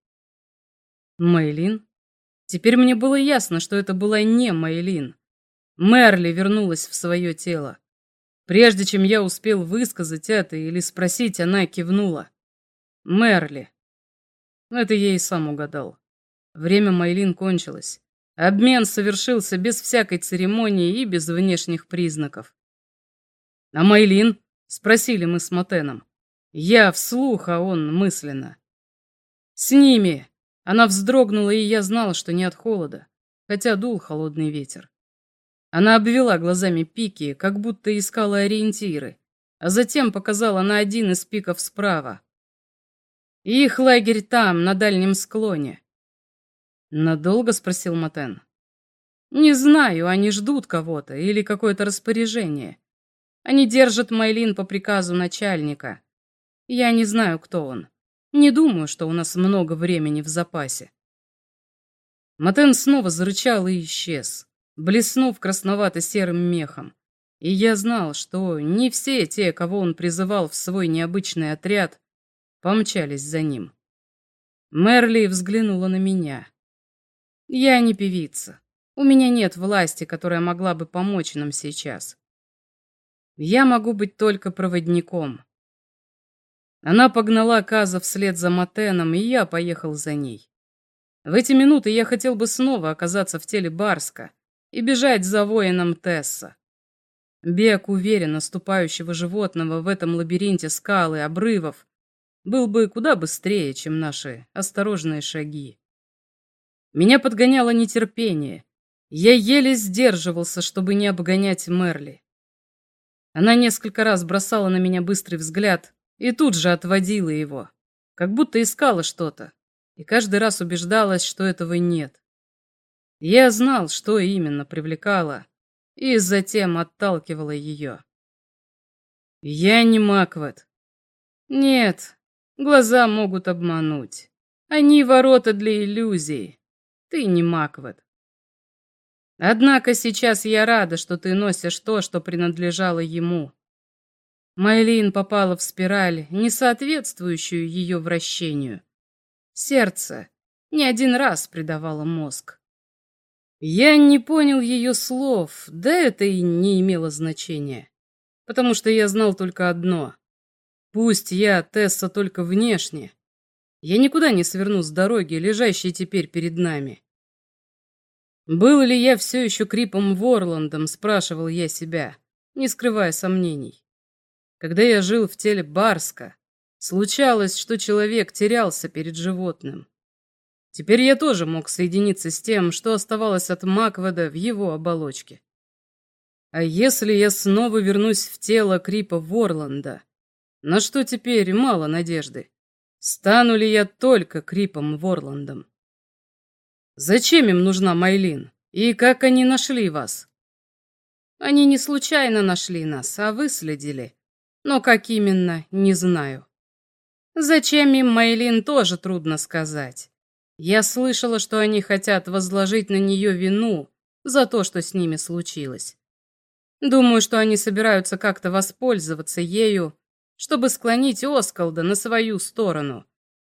Speaker 2: Майлин? Теперь мне было ясно, что это была не Майлин. Мерли вернулась в свое тело. Прежде чем я успел высказать это или спросить, она кивнула. Мерли. Это я и сам угадал. Время Майлин кончилось. Обмен совершился без всякой церемонии и без внешних признаков. «А Майлин?» — спросили мы с Матеном. Я вслух, а он мысленно. «С ними!» Она вздрогнула, и я знал, что не от холода, хотя дул холодный ветер. Она обвела глазами пики, как будто искала ориентиры, а затем показала на один из пиков справа. Их лагерь там, на дальнем склоне. Надолго спросил Матен. Не знаю, они ждут кого-то или какое-то распоряжение. Они держат Майлин по приказу начальника. Я не знаю, кто он. Не думаю, что у нас много времени в запасе. Матен снова зарычал и исчез, блеснув красновато-серым мехом. И я знал, что не все те, кого он призывал в свой необычный отряд, помчались за ним. Мерли взглянула на меня. «Я не певица. У меня нет власти, которая могла бы помочь нам сейчас. Я могу быть только проводником». Она погнала Каза вслед за Матеном, и я поехал за ней. В эти минуты я хотел бы снова оказаться в теле Барска и бежать за воином Тесса. Бег уверенно ступающего животного в этом лабиринте скал и обрывов был бы куда быстрее, чем наши осторожные шаги. Меня подгоняло нетерпение. Я еле сдерживался, чтобы не обгонять Мерли. Она несколько раз бросала на меня быстрый взгляд и тут же отводила его, как будто искала что-то, и каждый раз убеждалась, что этого нет. Я знал, что именно привлекало, и затем отталкивала ее. Я не Маквет. Нет, Глаза могут обмануть. Они ворота для иллюзий. Ты не Маквет. Однако сейчас я рада, что ты носишь то, что принадлежало ему. Майлин попала в спираль, не соответствующую ее вращению. Сердце не один раз предавало мозг. Я не понял ее слов, да это и не имело значения потому что я знал только одно. Пусть я Тесса только внешне, я никуда не сверну с дороги, лежащей теперь перед нами. Был ли я все еще Крипом Ворландом, спрашивал я себя, не скрывая сомнений. Когда я жил в теле Барска, случалось, что человек терялся перед животным. Теперь я тоже мог соединиться с тем, что оставалось от Макведа в его оболочке. А если я снова вернусь в тело Крипа Ворланда, на что теперь мало надежды? Стану ли я только Крипом Ворландом? Зачем им нужна Майлин? И как они нашли вас? Они не случайно нашли нас, а выследили. Но как именно, не знаю. Зачем им Майлин, тоже трудно сказать. Я слышала, что они хотят возложить на нее вину за то, что с ними случилось. Думаю, что они собираются как-то воспользоваться ею, чтобы склонить Оскалда на свою сторону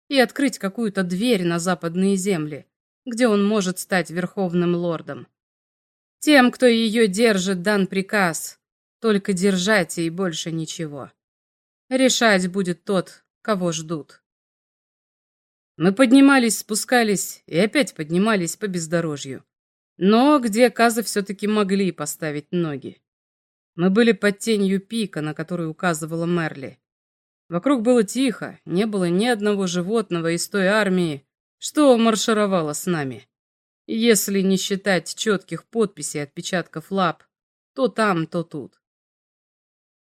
Speaker 2: и открыть какую-то дверь на западные земли, где он может стать верховным лордом. Тем, кто ее держит, дан приказ только держать и больше ничего. Решать будет тот, кого ждут. Мы поднимались, спускались и опять поднимались по бездорожью. Но где Казы все-таки могли поставить ноги. Мы были под тенью пика, на который указывала Мерли. Вокруг было тихо, не было ни одного животного из той армии, что маршировала с нами. Если не считать четких подписей отпечатков лап, то там, то тут.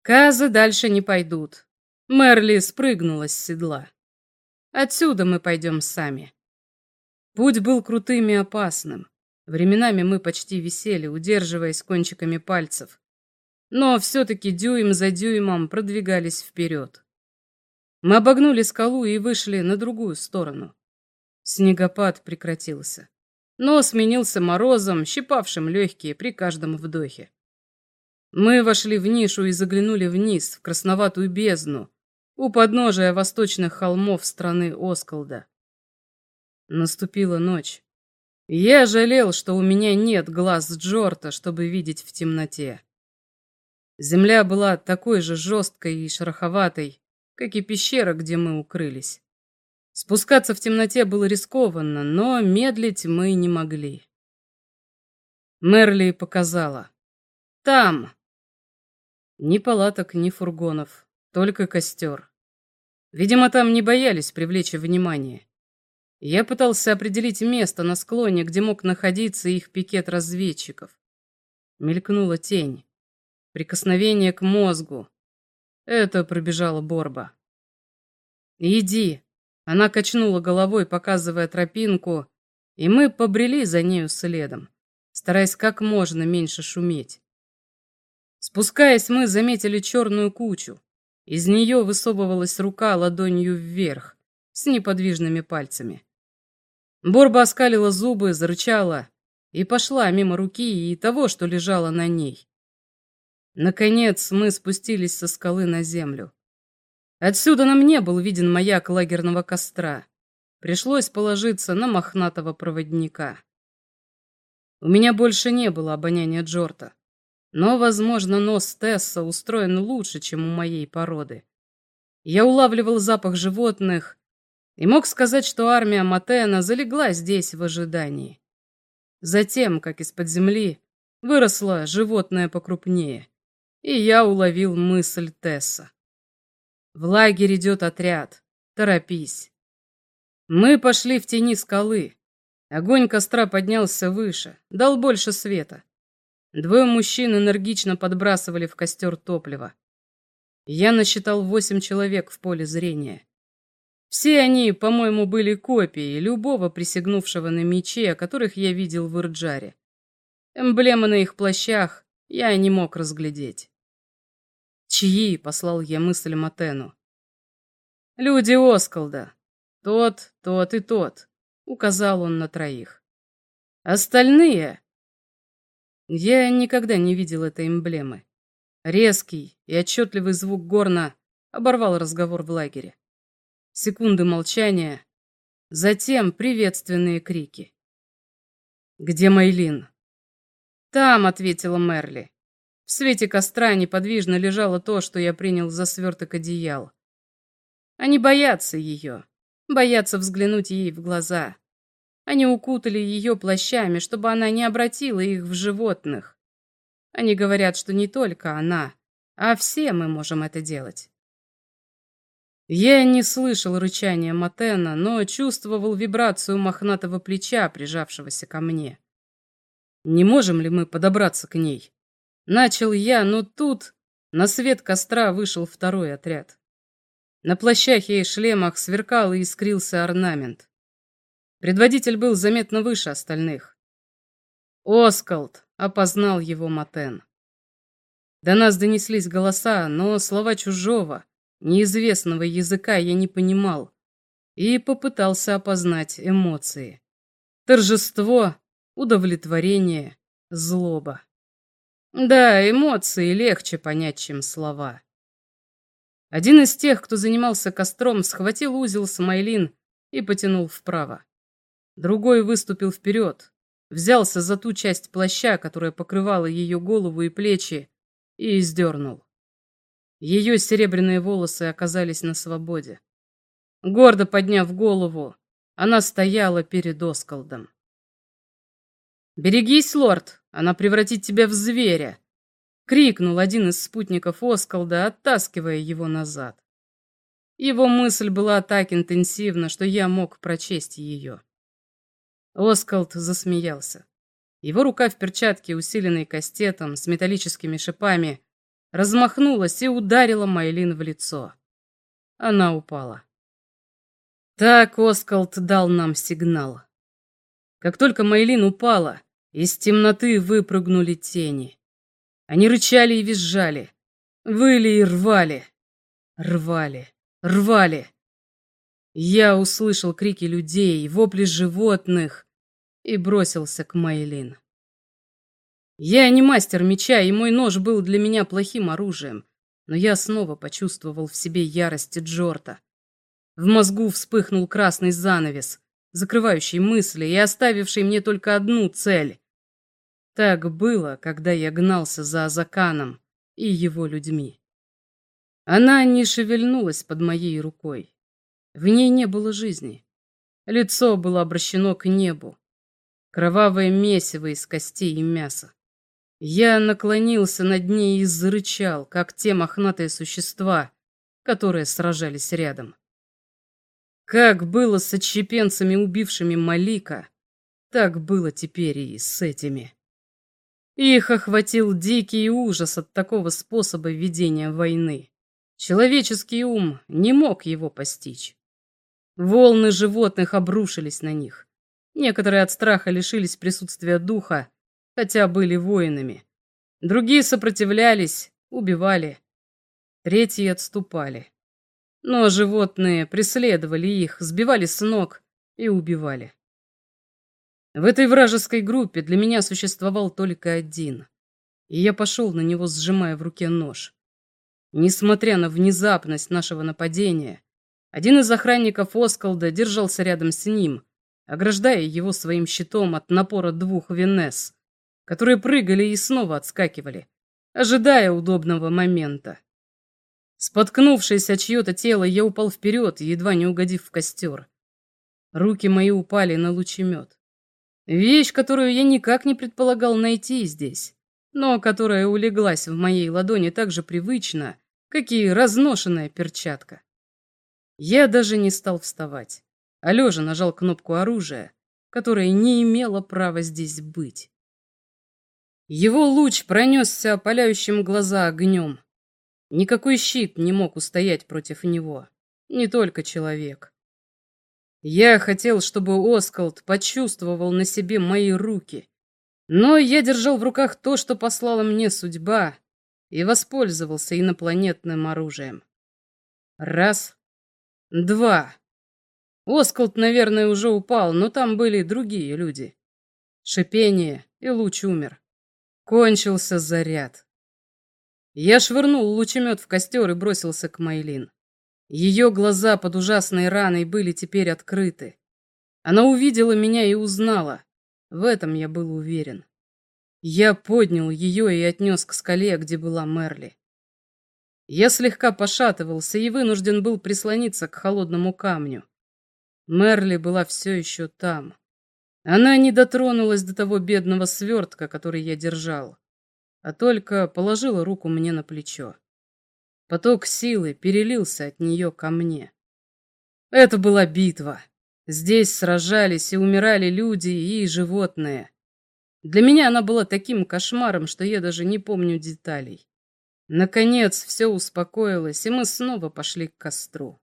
Speaker 2: Казы дальше не пойдут. Мерли спрыгнула с седла. Отсюда мы пойдем сами. Путь был крутым и опасным. Временами мы почти висели, удерживаясь кончиками пальцев. Но все-таки дюйм за дюймом продвигались вперед. Мы обогнули скалу и вышли на другую сторону. Снегопад прекратился, но сменился морозом, щипавшим легкие при каждом вдохе. Мы вошли в нишу и заглянули вниз, в красноватую бездну, у подножия восточных холмов страны Осколда. Наступила ночь. Я жалел, что у меня нет глаз Джорта, чтобы видеть в темноте. Земля была такой же жесткой и шероховатой, как и пещера, где мы укрылись. Спускаться в темноте было рискованно, но медлить мы не могли. Мерли показала. Там. Ни палаток, ни фургонов. Только костер. Видимо, там не боялись привлечь внимание. Я пытался определить место на склоне, где мог находиться их пикет разведчиков. Мелькнула тень. Прикосновение к мозгу. Это пробежала Борба. «Иди!» Она качнула головой, показывая тропинку, и мы побрели за нею следом, стараясь как можно меньше шуметь. Спускаясь, мы заметили черную кучу. Из нее высовывалась рука ладонью вверх, с неподвижными пальцами. Борба оскалила зубы, зарычала и пошла мимо руки и того, что лежало на ней. Наконец мы спустились со скалы на землю. Отсюда нам не был виден маяк лагерного костра. Пришлось положиться на мохнатого проводника. У меня больше не было обоняния Джорта. Но, возможно, нос Тесса устроен лучше, чем у моей породы. Я улавливал запах животных и мог сказать, что армия Матена залегла здесь в ожидании. Затем, как из-под земли, выросло животное покрупнее, и я уловил мысль Тесса. В лагерь идет отряд. Торопись. Мы пошли в тени скалы. Огонь костра поднялся выше, дал больше света. Двое мужчин энергично подбрасывали в костер топливо. Я насчитал восемь человек в поле зрения. Все они, по-моему, были копией любого присягнувшего на мече, которых я видел в Ирджаре. Эмблемы на их плащах я не мог разглядеть. «Чьи?» — послал я мысль Матену. «Люди Осколда. Тот, тот и тот», — указал он на троих. «Остальные я никогда не видел этой эмблемы. Резкий и отчетливый звук горна оборвал разговор в лагере. Секунды молчания, затем приветственные крики. «Где Майлин?» «Там», — ответила Мерли.
Speaker 1: В свете костра неподвижно лежало то, что я принял за сверток одеял. Они боятся ее, боятся взглянуть ей в глаза. Они укутали ее плащами, чтобы она не обратила их в животных. Они говорят, что не только она, а все мы можем это делать. Я не слышал рычания Матена, но чувствовал вибрацию мохнатого плеча, прижавшегося ко мне. Не можем ли мы подобраться к ней? Начал я, но тут на свет костра вышел второй отряд. На плащах и шлемах сверкал и искрился орнамент. Предводитель был заметно выше остальных. Оскалд опознал его Матен. До нас донеслись голоса, но слова чужого, неизвестного языка я не понимал и попытался опознать эмоции. Торжество, удовлетворение, злоба. Да, эмоции легче понять, чем слова. Один из тех, кто занимался костром, схватил узел Самайлин и потянул вправо. Другой выступил вперед, взялся за ту часть плаща, которая покрывала ее голову и плечи, и издернул. Ее серебряные волосы оказались на свободе. Гордо подняв голову, она стояла перед Оскалдом. «Берегись, лорд, она превратит тебя в зверя!» — крикнул один из спутников Оскалда, оттаскивая его назад. Его мысль была так интенсивна, что я мог прочесть ее. Оскалд засмеялся. Его рука в перчатке, усиленной кастетом, с металлическими шипами, размахнулась и ударила Майлин в лицо. Она упала. Так Оскалд дал нам сигнал. Как только Майлин упала, из темноты выпрыгнули тени. Они рычали и визжали, выли и рвали, рвали, рвали. Я услышал крики людей, вопли животных и бросился к Майлин. Я не мастер меча, и мой нож был для меня плохим оружием, но я снова почувствовал в себе ярость Джорта. В мозгу вспыхнул красный занавес, закрывающий мысли и оставивший мне только одну цель. Так было, когда я гнался за Азаканом и его людьми. Она не шевельнулась под моей рукой. В ней не было жизни. Лицо было обращено к небу. Кровавое месиво из костей и мяса. Я наклонился над ней и зарычал, как те мохнатые существа, которые сражались рядом. Как было с отщепенцами, убившими Малика, так было теперь и с этими. Их охватил дикий ужас от такого способа ведения войны. Человеческий ум не мог его постичь. Волны животных обрушились на них. Некоторые от страха лишились присутствия духа, хотя были воинами. Другие сопротивлялись, убивали. Третьи отступали. Но животные преследовали их, сбивали с ног и убивали. В этой вражеской группе для меня существовал только один. И я пошел на него, сжимая в руке нож. Несмотря на внезапность нашего нападения, один из охранников Оскалда держался рядом с ним, ограждая его своим щитом от напора двух Венес, которые прыгали и снова отскакивали, ожидая удобного момента. Споткнувшись о чье-то тело, я упал вперед, едва не угодив в костер. Руки мои упали на лучемет. Вещь, которую я никак не предполагал найти здесь, но которая улеглась в моей ладони так же привычно, как и разношенная перчатка. Я даже не стал вставать, а лежа нажал кнопку оружия, которое не имело права здесь быть. Его луч пронесся опаляющим глаза огнем. Никакой щит не мог устоять против него. Не только человек. Я хотел, чтобы Оскалд почувствовал на себе мои руки. Но я держал в руках то, что послала мне судьба, и воспользовался инопланетным оружием. Раз. Два. Оскалд, наверное, уже упал, но там были другие люди. Шипение, и луч умер. Кончился заряд. Я швырнул лучемет в костер и бросился к Майлин. Ее глаза под ужасной раной были теперь открыты. Она увидела меня и узнала. В этом я был уверен. Я поднял ее и отнес к скале, где была Мерли. Я слегка пошатывался и вынужден был прислониться к холодному камню. Мерли была все еще там. Она не дотронулась до того бедного свертка, который я держал, а только положила руку мне на плечо. Поток силы перелился от нее ко мне. Это была битва. Здесь сражались и умирали люди и животные. Для меня она была таким кошмаром, что я даже не помню деталей. Наконец все успокоилось, и мы снова пошли к костру.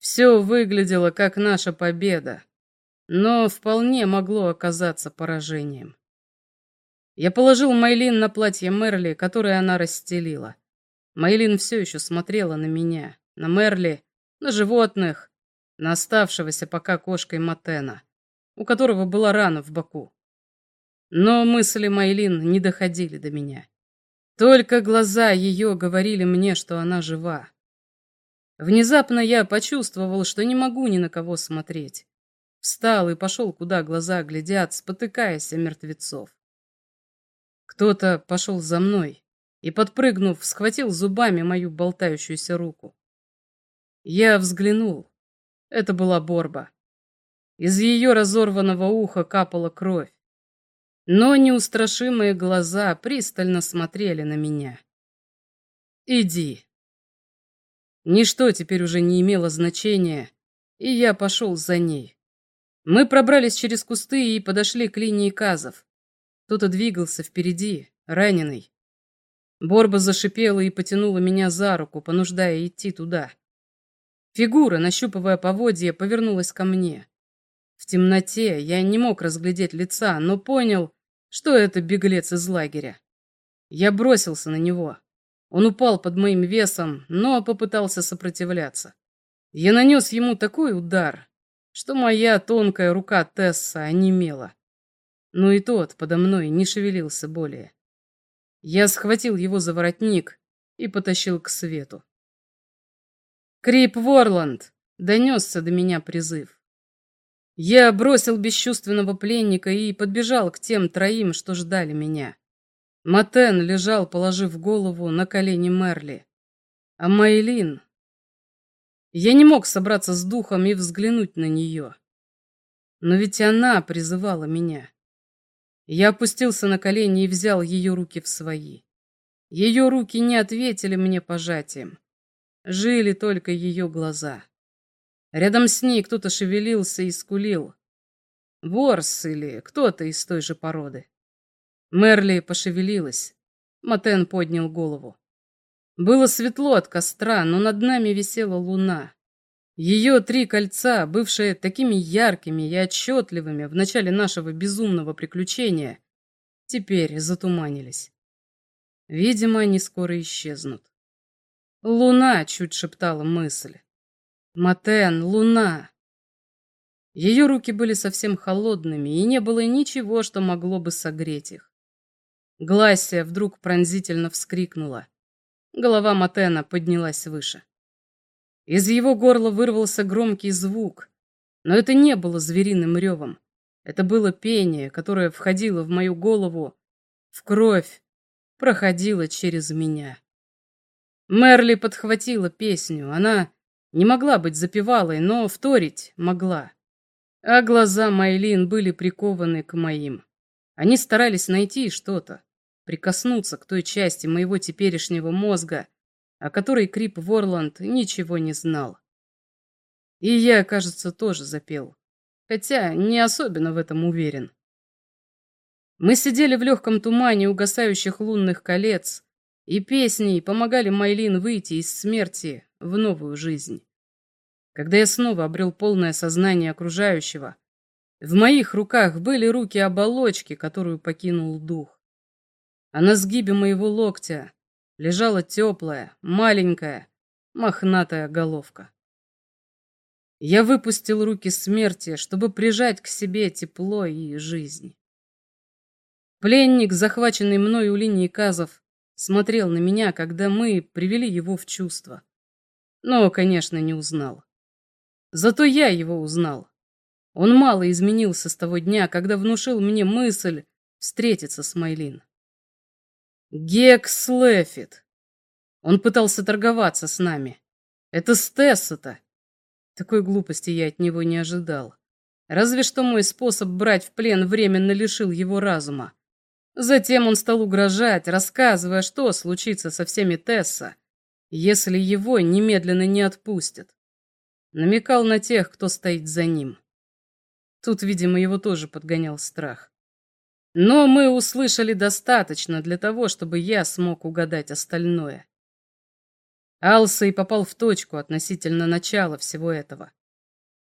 Speaker 1: Все выглядело как наша победа, но вполне могло оказаться поражением. Я положил Майлин на платье Мерли, которое она расстелила. Майлин все еще смотрела на меня, на Мерли, на животных, на оставшегося пока кошкой Матена, у которого была рана в боку. Но мысли Майлин не доходили до меня. Только глаза ее говорили мне, что она жива. Внезапно я почувствовал, что не могу ни на кого смотреть. Встал и пошел, куда глаза глядят, спотыкаясь о мертвецов. Кто-то пошел за мной и, подпрыгнув, схватил зубами мою болтающуюся руку. Я взглянул. Это была Борба. Из ее разорванного уха капала кровь но неустрашимые глаза пристально смотрели на меня. «Иди». Ничто теперь уже не имело значения, и я пошел за ней. Мы пробрались через кусты и подошли к линии казов. Кто-то двигался впереди, раненый. Борба зашипела и потянула меня за руку, понуждая идти туда. Фигура, нащупывая поводья, повернулась ко мне. В темноте я не мог разглядеть лица, но понял, что это беглец из лагеря. Я бросился на него. Он упал под моим весом, но попытался сопротивляться. Я нанес ему такой удар, что моя тонкая рука Тесса онемела. Но и тот подо мной не шевелился более. Я схватил его за воротник и потащил к свету. «Крип Ворланд!» — донесся до меня призыв. Я бросил бесчувственного пленника и подбежал к тем троим, что ждали меня. Матен лежал, положив голову на колени Мерли. А Майлин... Я не мог собраться с духом и взглянуть на нее. Но ведь она призывала меня. Я опустился на колени и взял ее руки в свои. Ее руки не ответили мне пожатием. Жили только ее глаза. Рядом с ней кто-то шевелился и скулил. Ворс или кто-то из той же породы. Мерли пошевелилась. Матен поднял голову. Было светло от костра, но над нами висела луна. Ее три кольца, бывшие такими яркими и отчетливыми в начале нашего безумного приключения, теперь затуманились. Видимо, они скоро исчезнут. «Луна!» — чуть шептала мысль. Матен, луна. Ее руки были совсем холодными, и не было ничего, что могло бы согреть их. Гласия вдруг пронзительно вскрикнула. Голова Матена поднялась выше. Из его горла вырвался громкий звук, но это не было звериным ревом. Это было пение, которое входило в мою голову, в кровь, проходило через меня. Мерли подхватила песню. Она не могла быть запевалой, но вторить могла. А глаза Майлин были прикованы к моим. Они старались найти что-то, прикоснуться к той части моего теперешнего мозга, о которой Крип Ворланд ничего не знал. И я, кажется, тоже запел, хотя не особенно в этом уверен. Мы сидели в легком тумане угасающих лунных колец, и песни помогали Майлин выйти из смерти в новую жизнь. Когда я снова обрел полное сознание окружающего, в моих руках были руки оболочки, которую покинул дух. А на сгибе моего локтя лежала теплая, маленькая, мохнатая головка. Я выпустил руки смерти, чтобы прижать к себе тепло и жизнь. Пленник, захваченный мной у линии казов, смотрел на меня, когда мы привели его в чувство. Но, конечно, не узнал. Зато я его узнал. Он мало изменился с того дня, когда внушил мне мысль встретиться с Майлин. Гекс Лефит. Он пытался торговаться с нами. Это Стесса-то. Такой глупости я от него не ожидал. Разве что мой способ брать в плен временно лишил его разума. Затем он стал угрожать, рассказывая, что случится со всеми Тесса, если его немедленно не отпустят. Намекал на тех, кто стоит за ним. Тут, видимо, его тоже подгонял страх. Но мы услышали достаточно для того, чтобы я смог угадать остальное. Алсей попал в точку относительно начала всего этого.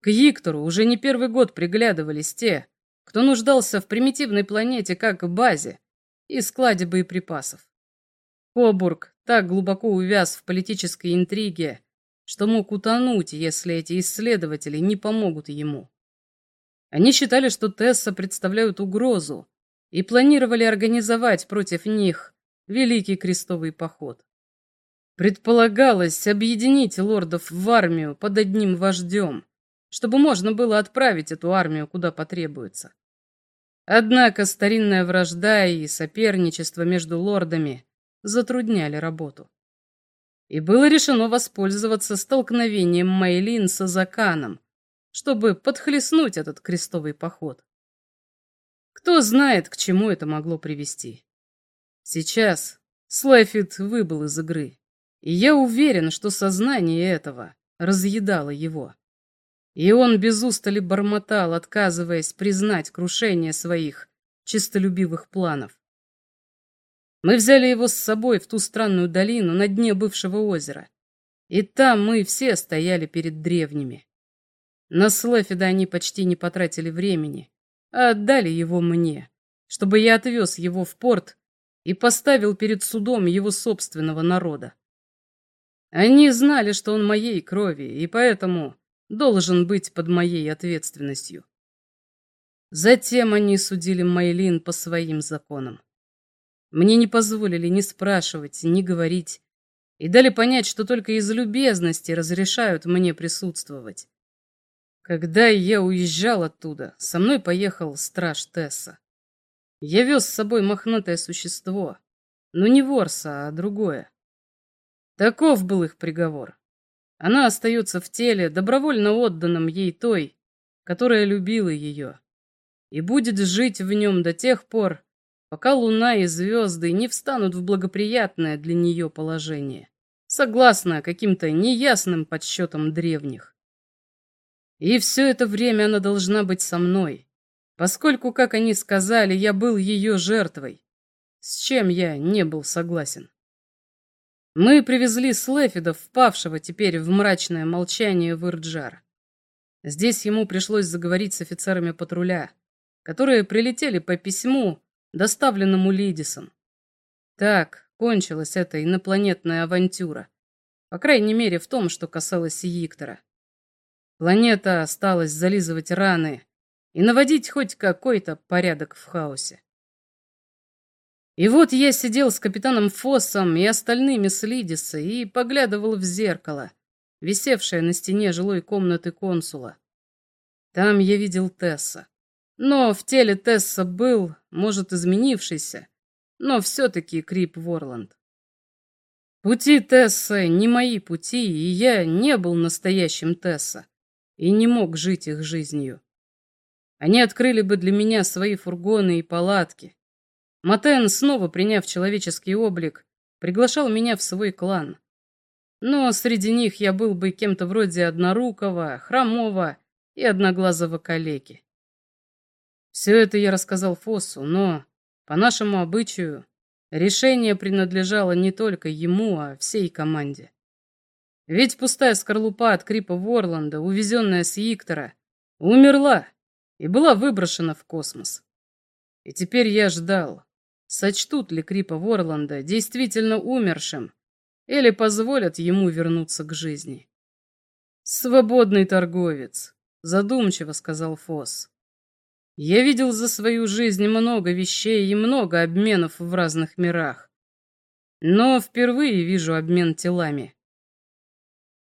Speaker 1: К Виктору уже не первый год приглядывались те, кто нуждался в примитивной планете как базе и складе боеприпасов. Кобург так глубоко увяз в политической интриге, что мог утонуть, если эти исследователи не помогут ему. Они считали, что Тесса представляют угрозу и планировали организовать против них Великий Крестовый Поход. Предполагалось объединить лордов в армию под одним вождем, чтобы можно было отправить эту армию куда потребуется. Однако старинная вражда и соперничество между лордами затрудняли работу. И было решено воспользоваться столкновением Мейлин с Азаканом, чтобы подхлестнуть этот крестовый поход. Кто знает, к чему это могло привести. Сейчас Слэфит выбыл из игры. И я уверен, что сознание этого разъедало его. И он без устали бормотал, отказываясь признать крушение своих чистолюбивых планов. Мы взяли его с собой в ту странную долину на дне бывшего озера. И там мы все стояли перед древними. На Слэфида они почти не потратили времени, а отдали его мне, чтобы я отвез его в порт и поставил перед судом его собственного народа. Они знали, что он моей крови, и поэтому должен быть под моей ответственностью. Затем они судили Майлин по своим законам. Мне не позволили ни спрашивать, ни говорить, и дали понять, что только из любезности разрешают мне присутствовать. Когда я уезжал оттуда, со мной поехал страж Тесса. Я вез с собой мохнатое существо, но не ворса, а другое. Таков был их приговор. Она остается в теле, добровольно отданном ей той, которая любила ее, и будет жить в нем до тех пор, пока луна и звезды не встанут в благоприятное для нее положение, согласно каким-то неясным подсчетам древних. И все это время она должна быть со мной, поскольку, как они сказали, я был ее жертвой, с чем я не был согласен. Мы привезли Слефида, впавшего теперь в мрачное молчание в Ирджар. Здесь ему пришлось заговорить с офицерами патруля, которые прилетели по письму, доставленному Лидисом. Так кончилась эта инопланетная авантюра. По крайней мере, в том, что касалось Иктора. Планета осталась зализывать раны и наводить хоть какой-то порядок в хаосе. И вот я сидел с капитаном Фоссом и остальными с Лидиса и поглядывал в зеркало, висевшее на стене жилой комнаты консула. Там я видел Тесса. Но в теле Тесса был, может, изменившийся, но все-таки Крип Ворланд. Пути Тесса не мои пути, и я не был настоящим Тесса и не мог жить их жизнью. Они открыли бы для меня свои фургоны и палатки, Матен, снова приняв человеческий облик, приглашал меня в свой клан. Но среди них я был бы кем-то вроде однорукого, хромого и одноглазого калеки. Все это я рассказал Фоссу, но, по нашему обычаю, решение принадлежало не только ему, а всей команде. Ведь пустая скорлупа от Крипа Ворланда, увезенная с Иктора, умерла и была выброшена в космос. И теперь я ждал, сочтут ли Крипа Ворланда действительно умершим или позволят ему вернуться к жизни. «Свободный торговец», — задумчиво сказал Фосс. «Я видел за свою жизнь много вещей и много обменов в разных мирах. Но впервые вижу обмен телами.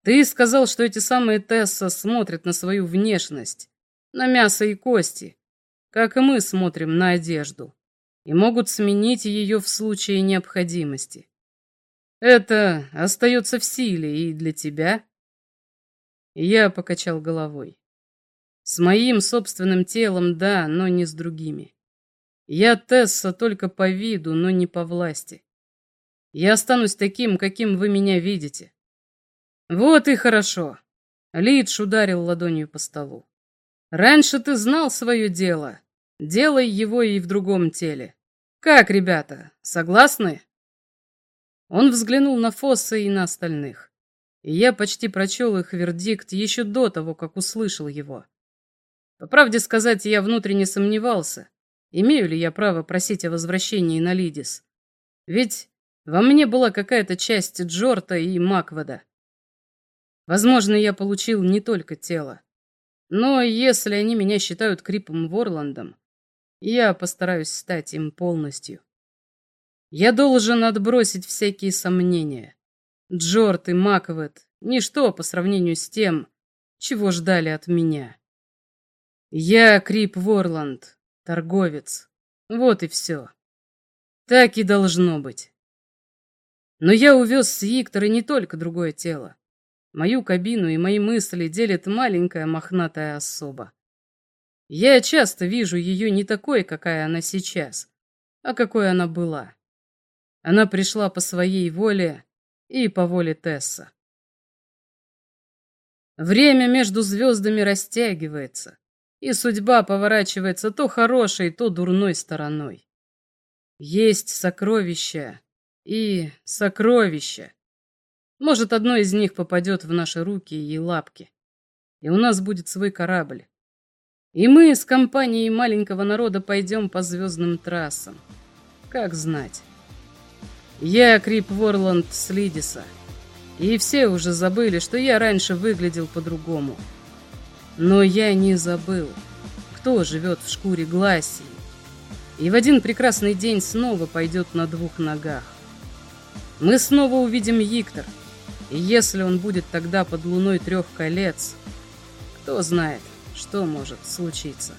Speaker 1: Ты сказал, что эти самые Тесса смотрят на свою внешность, на мясо и кости, как и мы смотрим на одежду. и могут сменить ее в случае необходимости. Это остается в силе и для тебя. Я покачал головой. С моим собственным телом, да, но не с другими. Я Тесса только по виду, но не по власти. Я останусь таким, каким вы меня видите. Вот и хорошо. Лидж ударил ладонью по столу. Раньше ты знал свое дело. Делай его и в другом теле. Как, ребята, согласны? Он взглянул на Фосса и на остальных. И я почти прочел их вердикт еще до того, как услышал его. По правде сказать, я внутренне сомневался, имею ли я право просить о возвращении на Лидис. Ведь во мне была какая-то часть Джорта и Макведа. Возможно, я получил не только тело. Но если они меня считают Крипом Ворландом, я постараюсь стать им полностью. Я должен отбросить всякие сомнения. Джорт и Маквет — ничто по сравнению с тем, чего ждали от меня. Я Крип Ворланд, торговец. Вот и все. Так и должно быть. Но я увез с Виктора не только другое тело. Мою кабину и мои мысли делит маленькая мохнатая особа. Я часто вижу ее не такой, какая она сейчас, а какой она была. Она пришла по своей воле и по воле Тесса. Время между звездами растягивается, и судьба поворачивается то хорошей, то дурной стороной. Есть сокровища и сокровища. Может, одно из них попадет в наши руки и лапки, и у нас будет свой корабль. И мы с компанией маленького народа пойдем по звездным трассам. Как знать. Я Крип Ворланд Слидиса. И все уже забыли, что я раньше выглядел по-другому. Но я не забыл, кто живет в шкуре Гласии. И в один прекрасный день снова пойдет на двух ногах. Мы снова увидим Yiktор. И если он будет тогда под луной трех колец, кто знает, что может случиться.